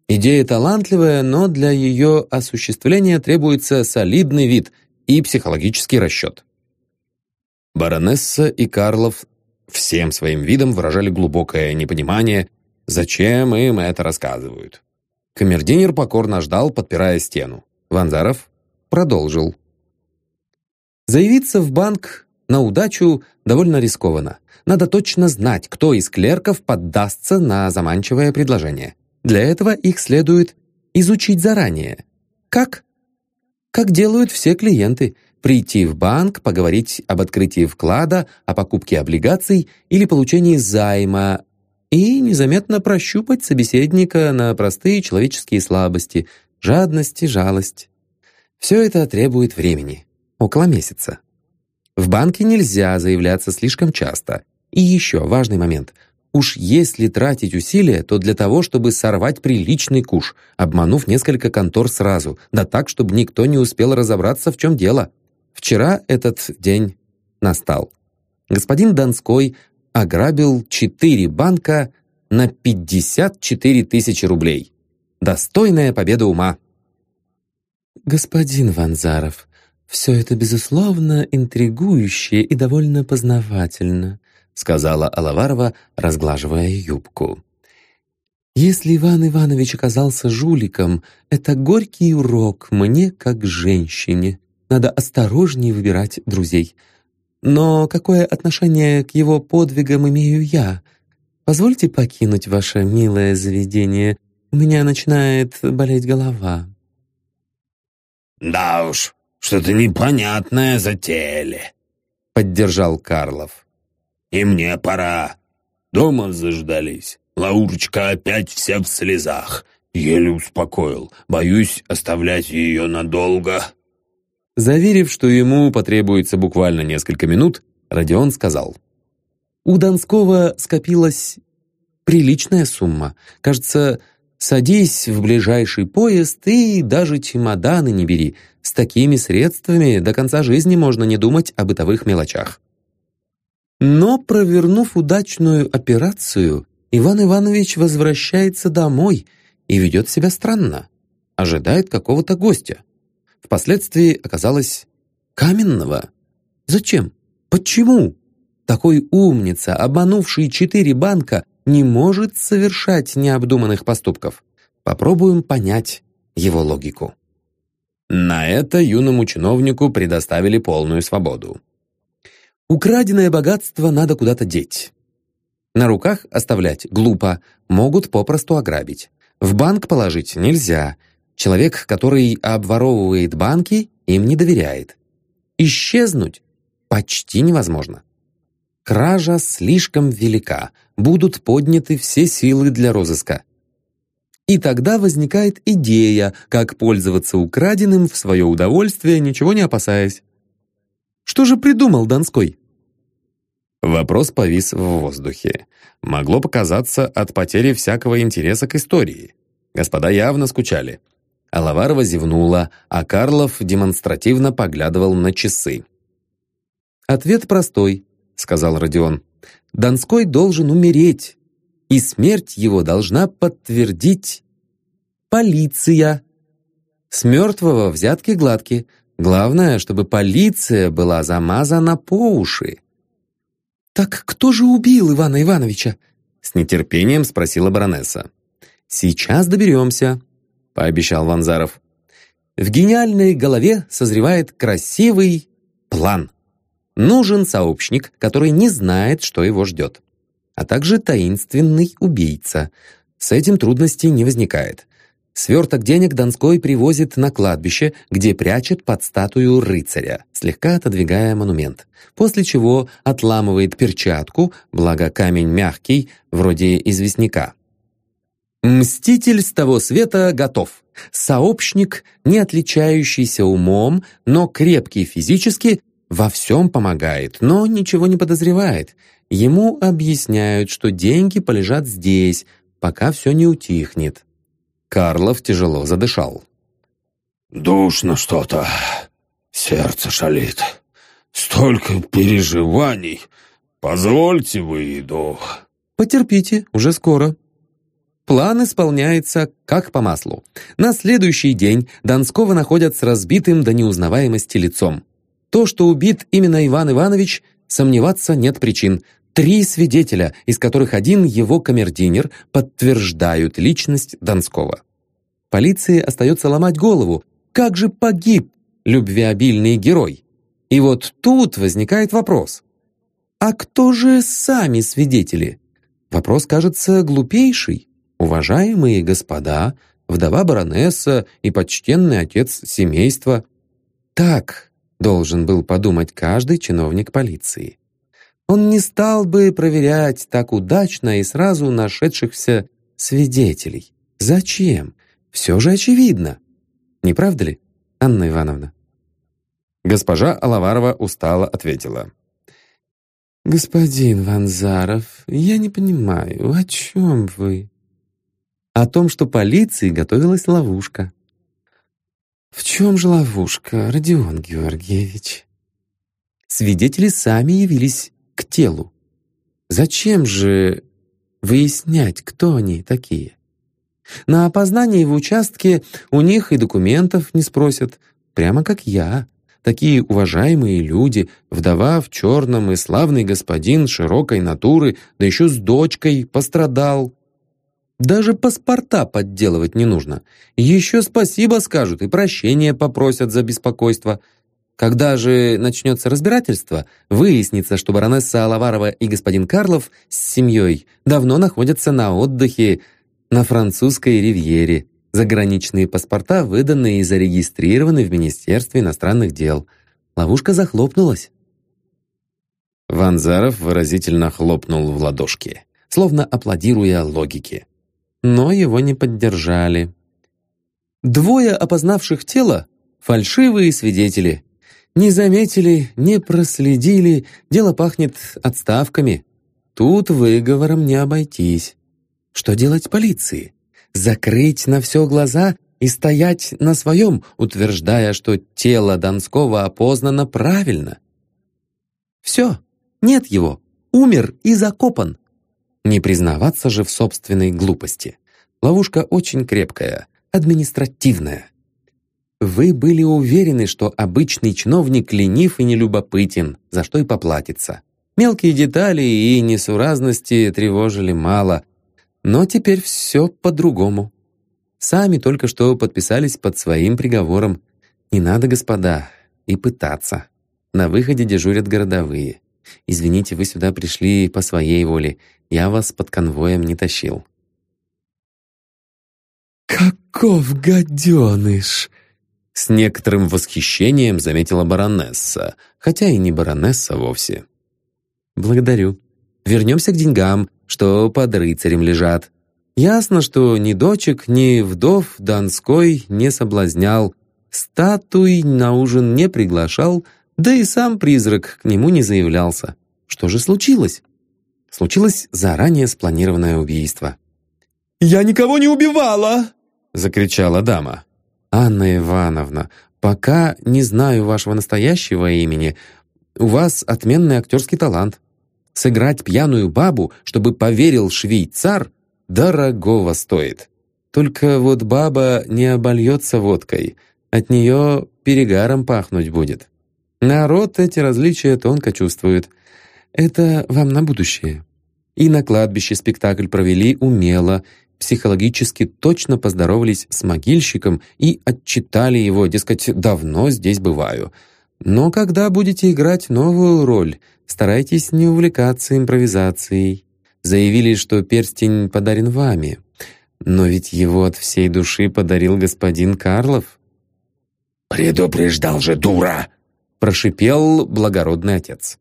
Идея талантливая, но для ее осуществления требуется солидный вид и психологический расчет. Баронесса и Карлов всем своим видом выражали глубокое непонимание, зачем им это рассказывают. Камердинер покорно ждал, подпирая стену. Ванзаров продолжил. Заявиться в банк на удачу довольно рискованно. Надо точно знать, кто из клерков поддастся на заманчивое предложение. Для этого их следует изучить заранее. Как? Как делают все клиенты – прийти в банк, поговорить об открытии вклада, о покупке облигаций или получении займа и незаметно прощупать собеседника на простые человеческие слабости, жадность и жалость. Все это требует времени, около месяца. В банке нельзя заявляться слишком часто. И еще важный момент. Уж если тратить усилия, то для того, чтобы сорвать приличный куш, обманув несколько контор сразу, да так, чтобы никто не успел разобраться, в чем дело. Вчера этот день настал. Господин Донской ограбил четыре банка на 54 тысячи рублей. Достойная победа ума. «Господин Ванзаров, все это, безусловно, интригующе и довольно познавательно», сказала Алаварова, разглаживая юбку. «Если Иван Иванович оказался жуликом, это горький урок мне как женщине. Надо осторожнее выбирать друзей. Но какое отношение к его подвигам имею я? Позвольте покинуть ваше милое заведение. У меня начинает болеть голова». «Да уж, что-то непонятное затеяли», — поддержал Карлов. «И мне пора. Дома заждались. Лаурочка опять вся в слезах. Еле успокоил. Боюсь оставлять ее надолго». Заверив, что ему потребуется буквально несколько минут, Родион сказал. «У Донского скопилась приличная сумма. Кажется, садись в ближайший поезд и даже чемоданы не бери. С такими средствами до конца жизни можно не думать о бытовых мелочах». Но, провернув удачную операцию, Иван Иванович возвращается домой и ведет себя странно. Ожидает какого-то гостя. Впоследствии оказалось каменного. Зачем? Почему? Такой умница, обманувший четыре банка, не может совершать необдуманных поступков. Попробуем понять его логику. На это юному чиновнику предоставили полную свободу. Украденное богатство надо куда-то деть. На руках оставлять глупо, могут попросту ограбить. В банк положить нельзя. Человек, который обворовывает банки, им не доверяет. Исчезнуть почти невозможно. Кража слишком велика, будут подняты все силы для розыска. И тогда возникает идея, как пользоваться украденным в свое удовольствие, ничего не опасаясь. Что же придумал Донской? Вопрос повис в воздухе. Могло показаться от потери всякого интереса к истории. Господа явно скучали. Алаварова зевнула, а Карлов демонстративно поглядывал на часы. «Ответ простой», — сказал Родион. «Донской должен умереть, и смерть его должна подтвердить полиция. С мертвого взятки гладки. Главное, чтобы полиция была замазана по уши». «Так кто же убил Ивана Ивановича?» С нетерпением спросила баронесса. «Сейчас доберемся», — пообещал Ванзаров. В гениальной голове созревает красивый план. Нужен сообщник, который не знает, что его ждет. А также таинственный убийца. С этим трудностей не возникает. Сверток денег Донской привозит на кладбище, где прячет под статую рыцаря, слегка отодвигая монумент. После чего отламывает перчатку, благо камень мягкий, вроде известняка. Мститель с того света готов. Сообщник, не отличающийся умом, но крепкий физически, во всем помогает, но ничего не подозревает. Ему объясняют, что деньги полежат здесь, пока все не утихнет. Карлов тяжело задышал. «Душно что-то. Сердце шалит. Столько переживаний. Позвольте выйду». «Потерпите, уже скоро». План исполняется как по маслу. На следующий день Донского находят с разбитым до неузнаваемости лицом. То, что убит именно Иван Иванович, сомневаться нет причин. Три свидетеля, из которых один его камердинер, подтверждают личность Донского. Полиции остается ломать голову. Как же погиб любвеобильный герой? И вот тут возникает вопрос. А кто же сами свидетели? Вопрос кажется глупейший. Уважаемые господа, вдова баронесса и почтенный отец семейства. Так должен был подумать каждый чиновник полиции он не стал бы проверять так удачно и сразу нашедшихся свидетелей. Зачем? Все же очевидно. Не правда ли, Анна Ивановна? Госпожа Алаварова устало ответила. «Господин Ванзаров, я не понимаю, о чем вы?» «О том, что полиции готовилась ловушка». «В чем же ловушка, Родион Георгиевич?» Свидетели сами явились к телу. Зачем же выяснять, кто они такие? На опознание в участке у них и документов не спросят, прямо как я. Такие уважаемые люди, вдова в черном и славный господин широкой натуры, да еще с дочкой пострадал. Даже паспорта подделывать не нужно. Еще спасибо скажут и прощения попросят за беспокойство — когда же начнется разбирательство, выяснится, что баронесса Алаварова и господин Карлов с семьей давно находятся на отдыхе на французской ривьере. Заграничные паспорта выданы и зарегистрированы в Министерстве иностранных дел. Ловушка захлопнулась. Ванзаров выразительно хлопнул в ладошки, словно аплодируя логике. Но его не поддержали. Двое опознавших тело — фальшивые свидетели. Не заметили, не проследили, дело пахнет отставками. Тут выговором не обойтись. Что делать полиции? Закрыть на все глаза и стоять на своем, утверждая, что тело Донского опознано правильно? Все, нет его, умер и закопан. Не признаваться же в собственной глупости. Ловушка очень крепкая, административная. Вы были уверены, что обычный чиновник ленив и нелюбопытен, за что и поплатится. Мелкие детали и несуразности тревожили мало, но теперь все по-другому. Сами только что подписались под своим приговором. Не надо, господа, и пытаться. На выходе дежурят городовые. Извините, вы сюда пришли по своей воле. Я вас под конвоем не тащил. «Каков гаденыш!» С некоторым восхищением заметила баронесса, хотя и не баронесса вовсе. «Благодарю. Вернемся к деньгам, что под рыцарем лежат. Ясно, что ни дочек, ни вдов Донской не соблазнял, статуй на ужин не приглашал, да и сам призрак к нему не заявлялся. Что же случилось? Случилось заранее спланированное убийство. «Я никого не убивала!» — закричала дама. «Анна Ивановна, пока не знаю вашего настоящего имени, у вас отменный актерский талант. Сыграть пьяную бабу, чтобы поверил швейцар, дорогого стоит. Только вот баба не обольется водкой, от нее перегаром пахнуть будет. Народ эти различия тонко чувствует. Это вам на будущее. И на кладбище спектакль провели умело, психологически точно поздоровались с могильщиком и отчитали его, дескать, давно здесь бываю. Но когда будете играть новую роль, старайтесь не увлекаться импровизацией. Заявили, что перстень подарен вами. Но ведь его от всей души подарил господин Карлов. «Предупреждал же, дура!» Прошипел благородный отец.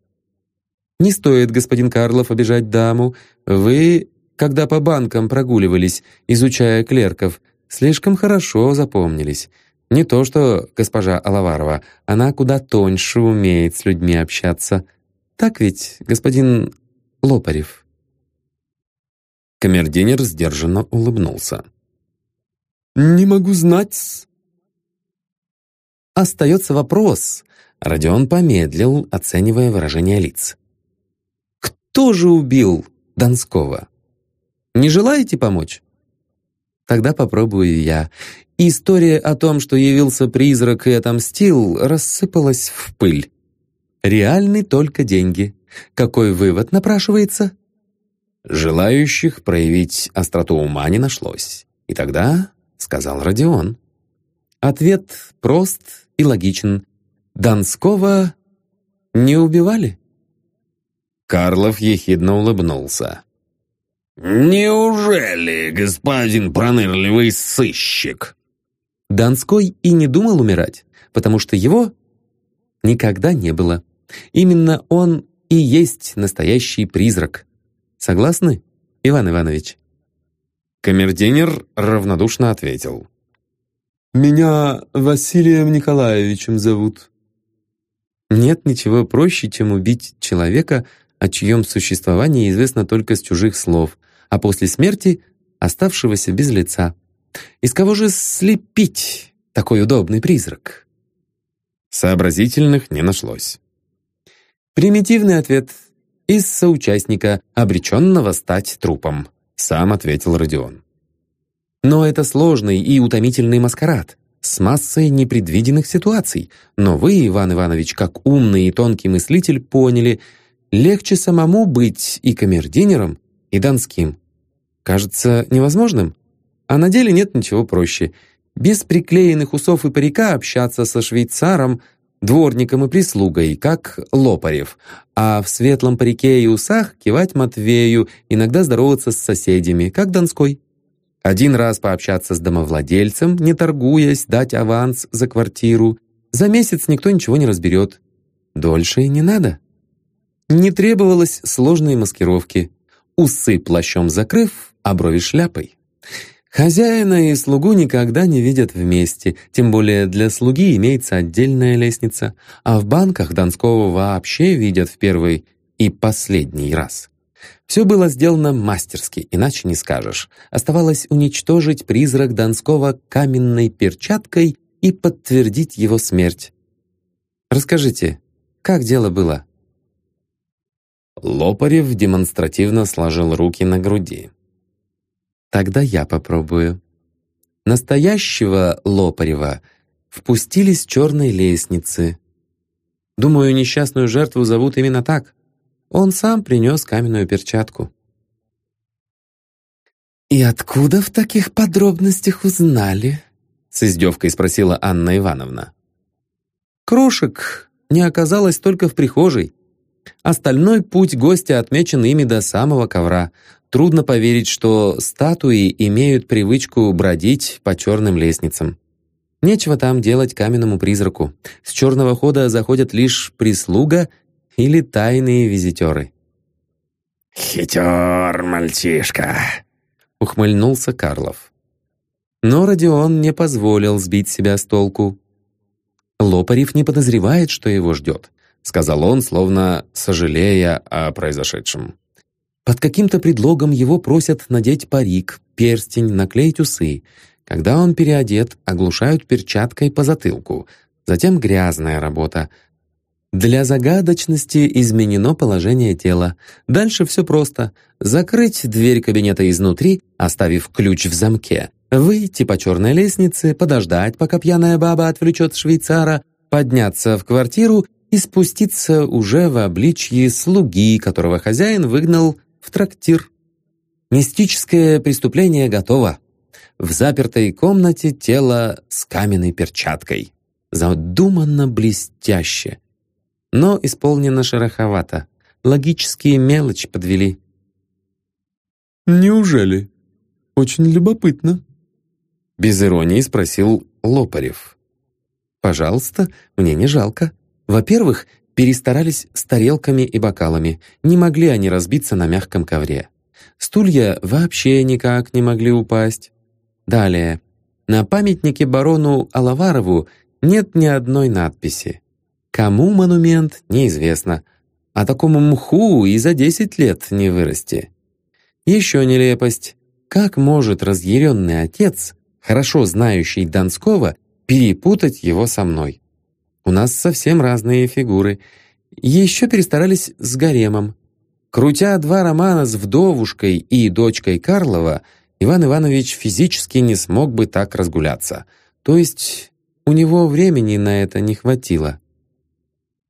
«Не стоит, господин Карлов, обижать даму. Вы, когда по банкам прогуливались, изучая клерков, слишком хорошо запомнились. Не то что госпожа Алаварова, она куда тоньше умеет с людьми общаться. Так ведь, господин Лопарев?» Камердинер сдержанно улыбнулся. «Не могу знать». Остается вопрос, Родион помедлил, оценивая выражение лиц. «Кто же убил Донского? Не желаете помочь?» «Тогда попробую я». История о том, что явился призрак и отомстил, рассыпалась в пыль. Реальны только деньги. Какой вывод напрашивается? Желающих проявить остроту ума не нашлось. И тогда сказал Родион. Ответ прост и логичен. Донского не убивали?» Карлов ехидно улыбнулся. «Неужели, господин пронырливый сыщик?» Донской и не думал умирать, потому что его никогда не было. Именно он и есть настоящий призрак. Согласны, Иван Иванович?» Камердинер равнодушно ответил. «Меня Василием Николаевичем зовут». Нет ничего проще, чем убить человека, о чьем существовании известно только с чужих слов, а после смерти оставшегося без лица. Из кого же слепить такой удобный призрак? Сообразительных не нашлось. Примитивный ответ из соучастника, обреченного стать трупом, сам ответил Родион. Но это сложный и утомительный маскарад с массой непредвиденных ситуаций. Но вы, Иван Иванович, как умный и тонкий мыслитель, поняли, легче самому быть и камердинером, и донским. Кажется невозможным? А на деле нет ничего проще. Без приклеенных усов и парика общаться со швейцаром, дворником и прислугой, как Лопарев, а в светлом парике и усах кивать Матвею, иногда здороваться с соседями, как Донской. Один раз пообщаться с домовладельцем, не торгуясь, дать аванс за квартиру. За месяц никто ничего не разберет. Дольше и не надо. Не требовалось сложной маскировки. Усы плащом закрыв, а брови шляпой. Хозяина и слугу никогда не видят вместе, тем более для слуги имеется отдельная лестница, а в банках Донского вообще видят в первый и последний раз. Все было сделано мастерски, иначе не скажешь. Оставалось уничтожить призрак Донского каменной перчаткой и подтвердить его смерть. Расскажите, как дело было?» Лопарев демонстративно сложил руки на груди. Тогда я попробую. Настоящего Лопарева впустили с черной лестницы. Думаю, несчастную жертву зовут именно так. Он сам принес каменную перчатку. «И откуда в таких подробностях узнали?» С издевкой спросила Анна Ивановна. Крошек не оказалось только в прихожей. Остальной путь гостя отмечен ими до самого ковра. Трудно поверить, что статуи имеют привычку бродить по черным лестницам. Нечего там делать каменному призраку. С черного хода заходят лишь прислуга или тайные визитеры. «Хитер, мальчишка!» — ухмыльнулся Карлов. Но Родион не позволил сбить себя с толку. Лопарев не подозревает, что его ждет. — сказал он, словно сожалея о произошедшем. Под каким-то предлогом его просят надеть парик, перстень, наклеить усы. Когда он переодет, оглушают перчаткой по затылку. Затем грязная работа. Для загадочности изменено положение тела. Дальше все просто. Закрыть дверь кабинета изнутри, оставив ключ в замке. Выйти по черной лестнице, подождать, пока пьяная баба отвлечет швейцара, подняться в квартиру и спуститься уже в обличье слуги, которого хозяин выгнал в трактир. Мистическое преступление готово. В запертой комнате тело с каменной перчаткой. Задуманно блестяще. Но исполнено шероховато. Логические мелочи подвели. «Неужели? Очень любопытно», — без иронии спросил Лопарев. «Пожалуйста, мне не жалко», во-первых, перестарались с тарелками и бокалами, не могли они разбиться на мягком ковре. Стулья вообще никак не могли упасть. Далее. На памятнике барону Алаварову нет ни одной надписи. Кому монумент, неизвестно. А такому мху и за десять лет не вырасти. Еще нелепость. Как может разъяренный отец, хорошо знающий Донского, перепутать его со мной? У нас совсем разные фигуры. Еще перестарались с гаремом. Крутя два романа с вдовушкой и дочкой Карлова, Иван Иванович физически не смог бы так разгуляться. То есть у него времени на это не хватило.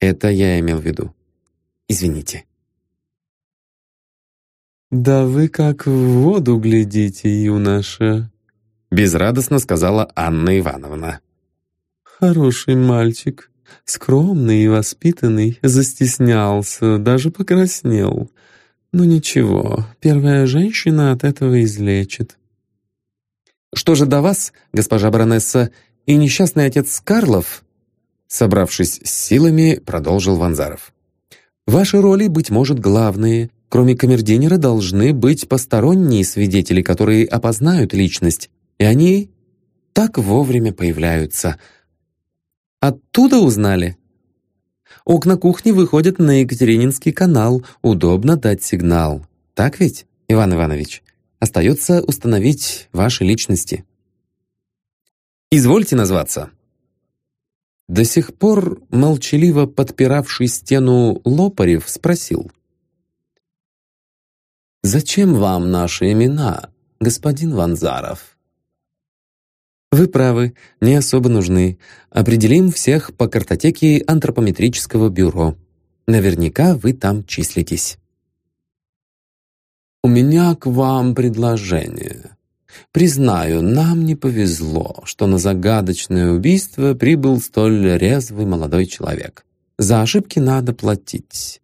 Это я имел в виду. Извините. «Да вы как в воду глядите, юноша», — безрадостно сказала Анна Ивановна. Хороший мальчик, скромный и воспитанный, застеснялся, даже покраснел. Но ничего, первая женщина от этого излечит. «Что же до вас, госпожа баронесса, и несчастный отец Карлов?» Собравшись с силами, продолжил Ванзаров. «Ваши роли, быть может, главные. Кроме камердинера должны быть посторонние свидетели, которые опознают личность, и они так вовремя появляются». Оттуда узнали? Окна кухни выходят на Екатерининский канал. Удобно дать сигнал. Так ведь, Иван Иванович? Остается установить ваши личности. Извольте назваться. До сих пор молчаливо подпиравший стену Лопарев спросил. «Зачем вам наши имена, господин Ванзаров?» Вы правы, не особо нужны. Определим всех по картотеке антропометрического бюро. Наверняка вы там числитесь. У меня к вам предложение. Признаю, нам не повезло, что на загадочное убийство прибыл столь резвый молодой человек. За ошибки надо платить.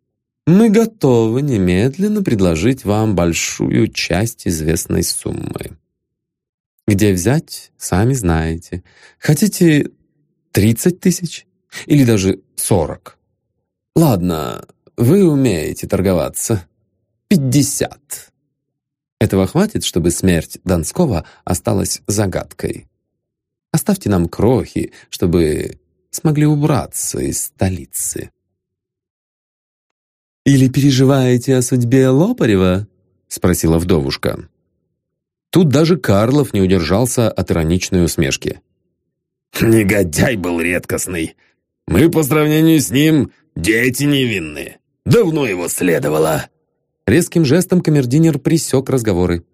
Мы готовы немедленно предложить вам большую часть известной суммы. Где взять, сами знаете. Хотите тридцать тысяч? Или даже сорок? Ладно, вы умеете торговаться. Пятьдесят. Этого хватит, чтобы смерть Донского осталась загадкой. Оставьте нам крохи, чтобы смогли убраться из столицы. «Или переживаете о судьбе Лопарева?» — спросила вдовушка. Тут даже Карлов не удержался от ироничной усмешки. «Негодяй был редкостный. Мы по сравнению с ним дети невинные. Давно его следовало». Резким жестом камердинер присек разговоры.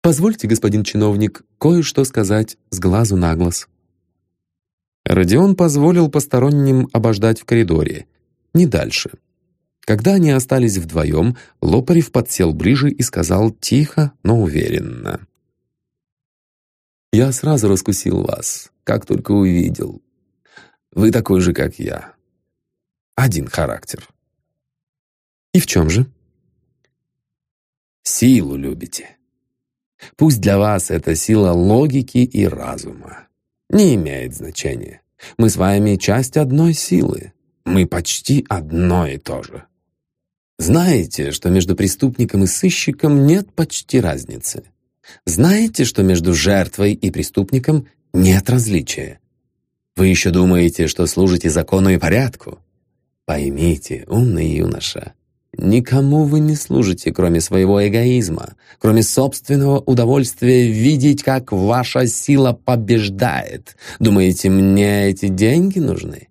«Позвольте, господин чиновник, кое-что сказать с глазу на глаз». Родион позволил посторонним обождать в коридоре, не дальше. Когда они остались вдвоем, Лопарев подсел ближе и сказал тихо, но уверенно. «Я сразу раскусил вас, как только увидел. Вы такой же, как я. Один характер». «И в чем же?» «Силу любите. Пусть для вас это сила логики и разума. Не имеет значения. Мы с вами часть одной силы. Мы почти одно и то же. Знаете, что между преступником и сыщиком нет почти разницы. Знаете, что между жертвой и преступником нет различия. Вы еще думаете, что служите закону и порядку? Поймите, умный юноша, никому вы не служите, кроме своего эгоизма, кроме собственного удовольствия видеть, как ваша сила побеждает. Думаете, мне эти деньги нужны?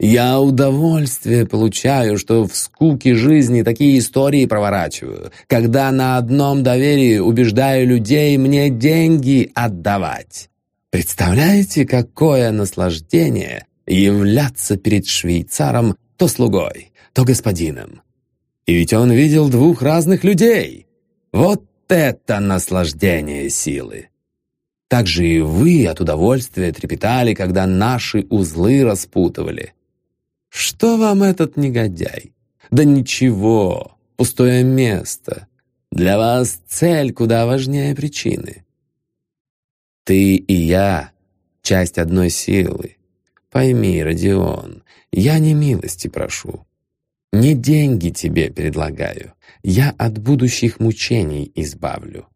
Я удовольствие получаю, что в скуке жизни такие истории проворачиваю, когда на одном доверии убеждаю людей мне деньги отдавать. Представляете, какое наслаждение являться перед швейцаром то слугой, то господином. И ведь он видел двух разных людей. Вот это наслаждение силы! Так же и вы от удовольствия трепетали, когда наши узлы распутывали. Что вам этот негодяй? Да ничего, пустое место. Для вас цель куда важнее причины. Ты и я — часть одной силы. Пойми, Родион, я не милости прошу. Не деньги тебе предлагаю. Я от будущих мучений избавлю.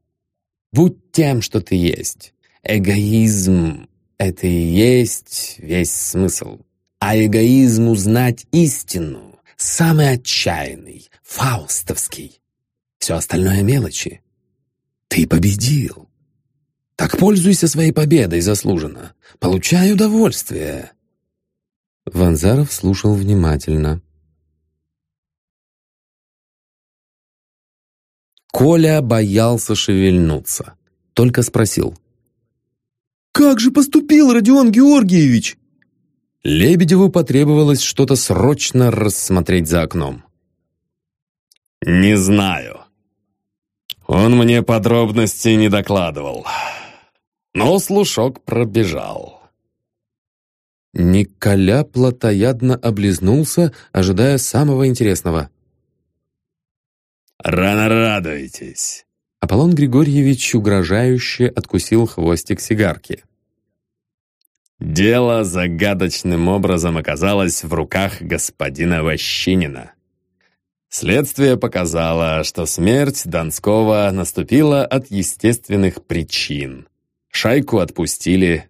Будь тем, что ты есть. Эгоизм — это и есть весь смысл а эгоизм узнать истину, самый отчаянный, фаустовский. Все остальное мелочи. Ты победил. Так пользуйся своей победой заслуженно. Получай удовольствие. Ванзаров слушал внимательно. Коля боялся шевельнуться. Только спросил. «Как же поступил Родион Георгиевич?» Лебедеву потребовалось что-то срочно рассмотреть за окном. «Не знаю. Он мне подробностей не докладывал. Но слушок пробежал». Николя плотоядно облизнулся, ожидая самого интересного. «Рано радуетесь!» Аполлон Григорьевич угрожающе откусил хвостик сигарки. Дело загадочным образом оказалось в руках господина Ващинина. Следствие показало, что смерть Донского наступила от естественных причин. Шайку отпустили,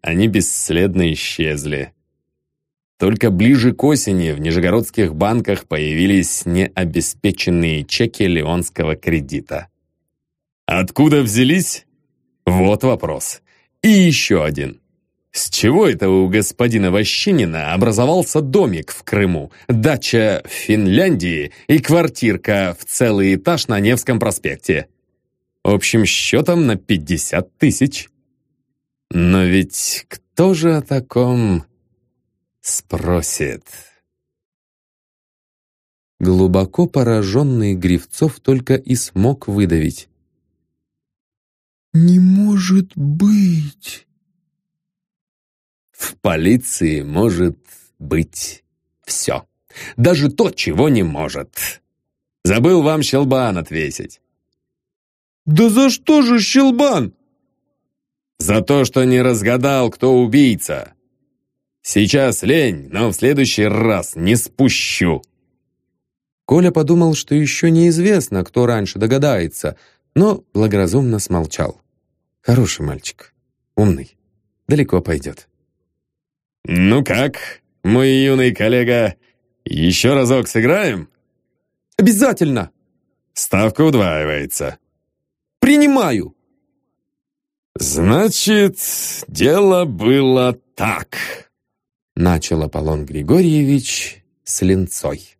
они бесследно исчезли. Только ближе к осени в нижегородских банках появились необеспеченные чеки леонского кредита. Откуда взялись? Вот вопрос. И еще один. С чего это у господина Ващинина образовался домик в Крыму, дача в Финляндии и квартирка в целый этаж на Невском проспекте? Общим счетом на 50 тысяч. Но ведь кто же о таком спросит? Глубоко пораженный Гривцов только и смог выдавить. «Не может быть!» В полиции может быть все. Даже то, чего не может. Забыл вам щелбан отвесить. «Да за что же щелбан?» За то, что не разгадал, кто убийца. Сейчас лень, но в следующий раз не спущу. Коля подумал, что еще неизвестно, кто раньше догадается, но благоразумно смолчал. Хороший мальчик, умный, далеко пойдет. «Ну как, мой юный коллега, еще разок сыграем?» «Обязательно!» «Ставка удваивается». «Принимаю!» «Значит, дело было так», — начал Аполлон Григорьевич с линцой.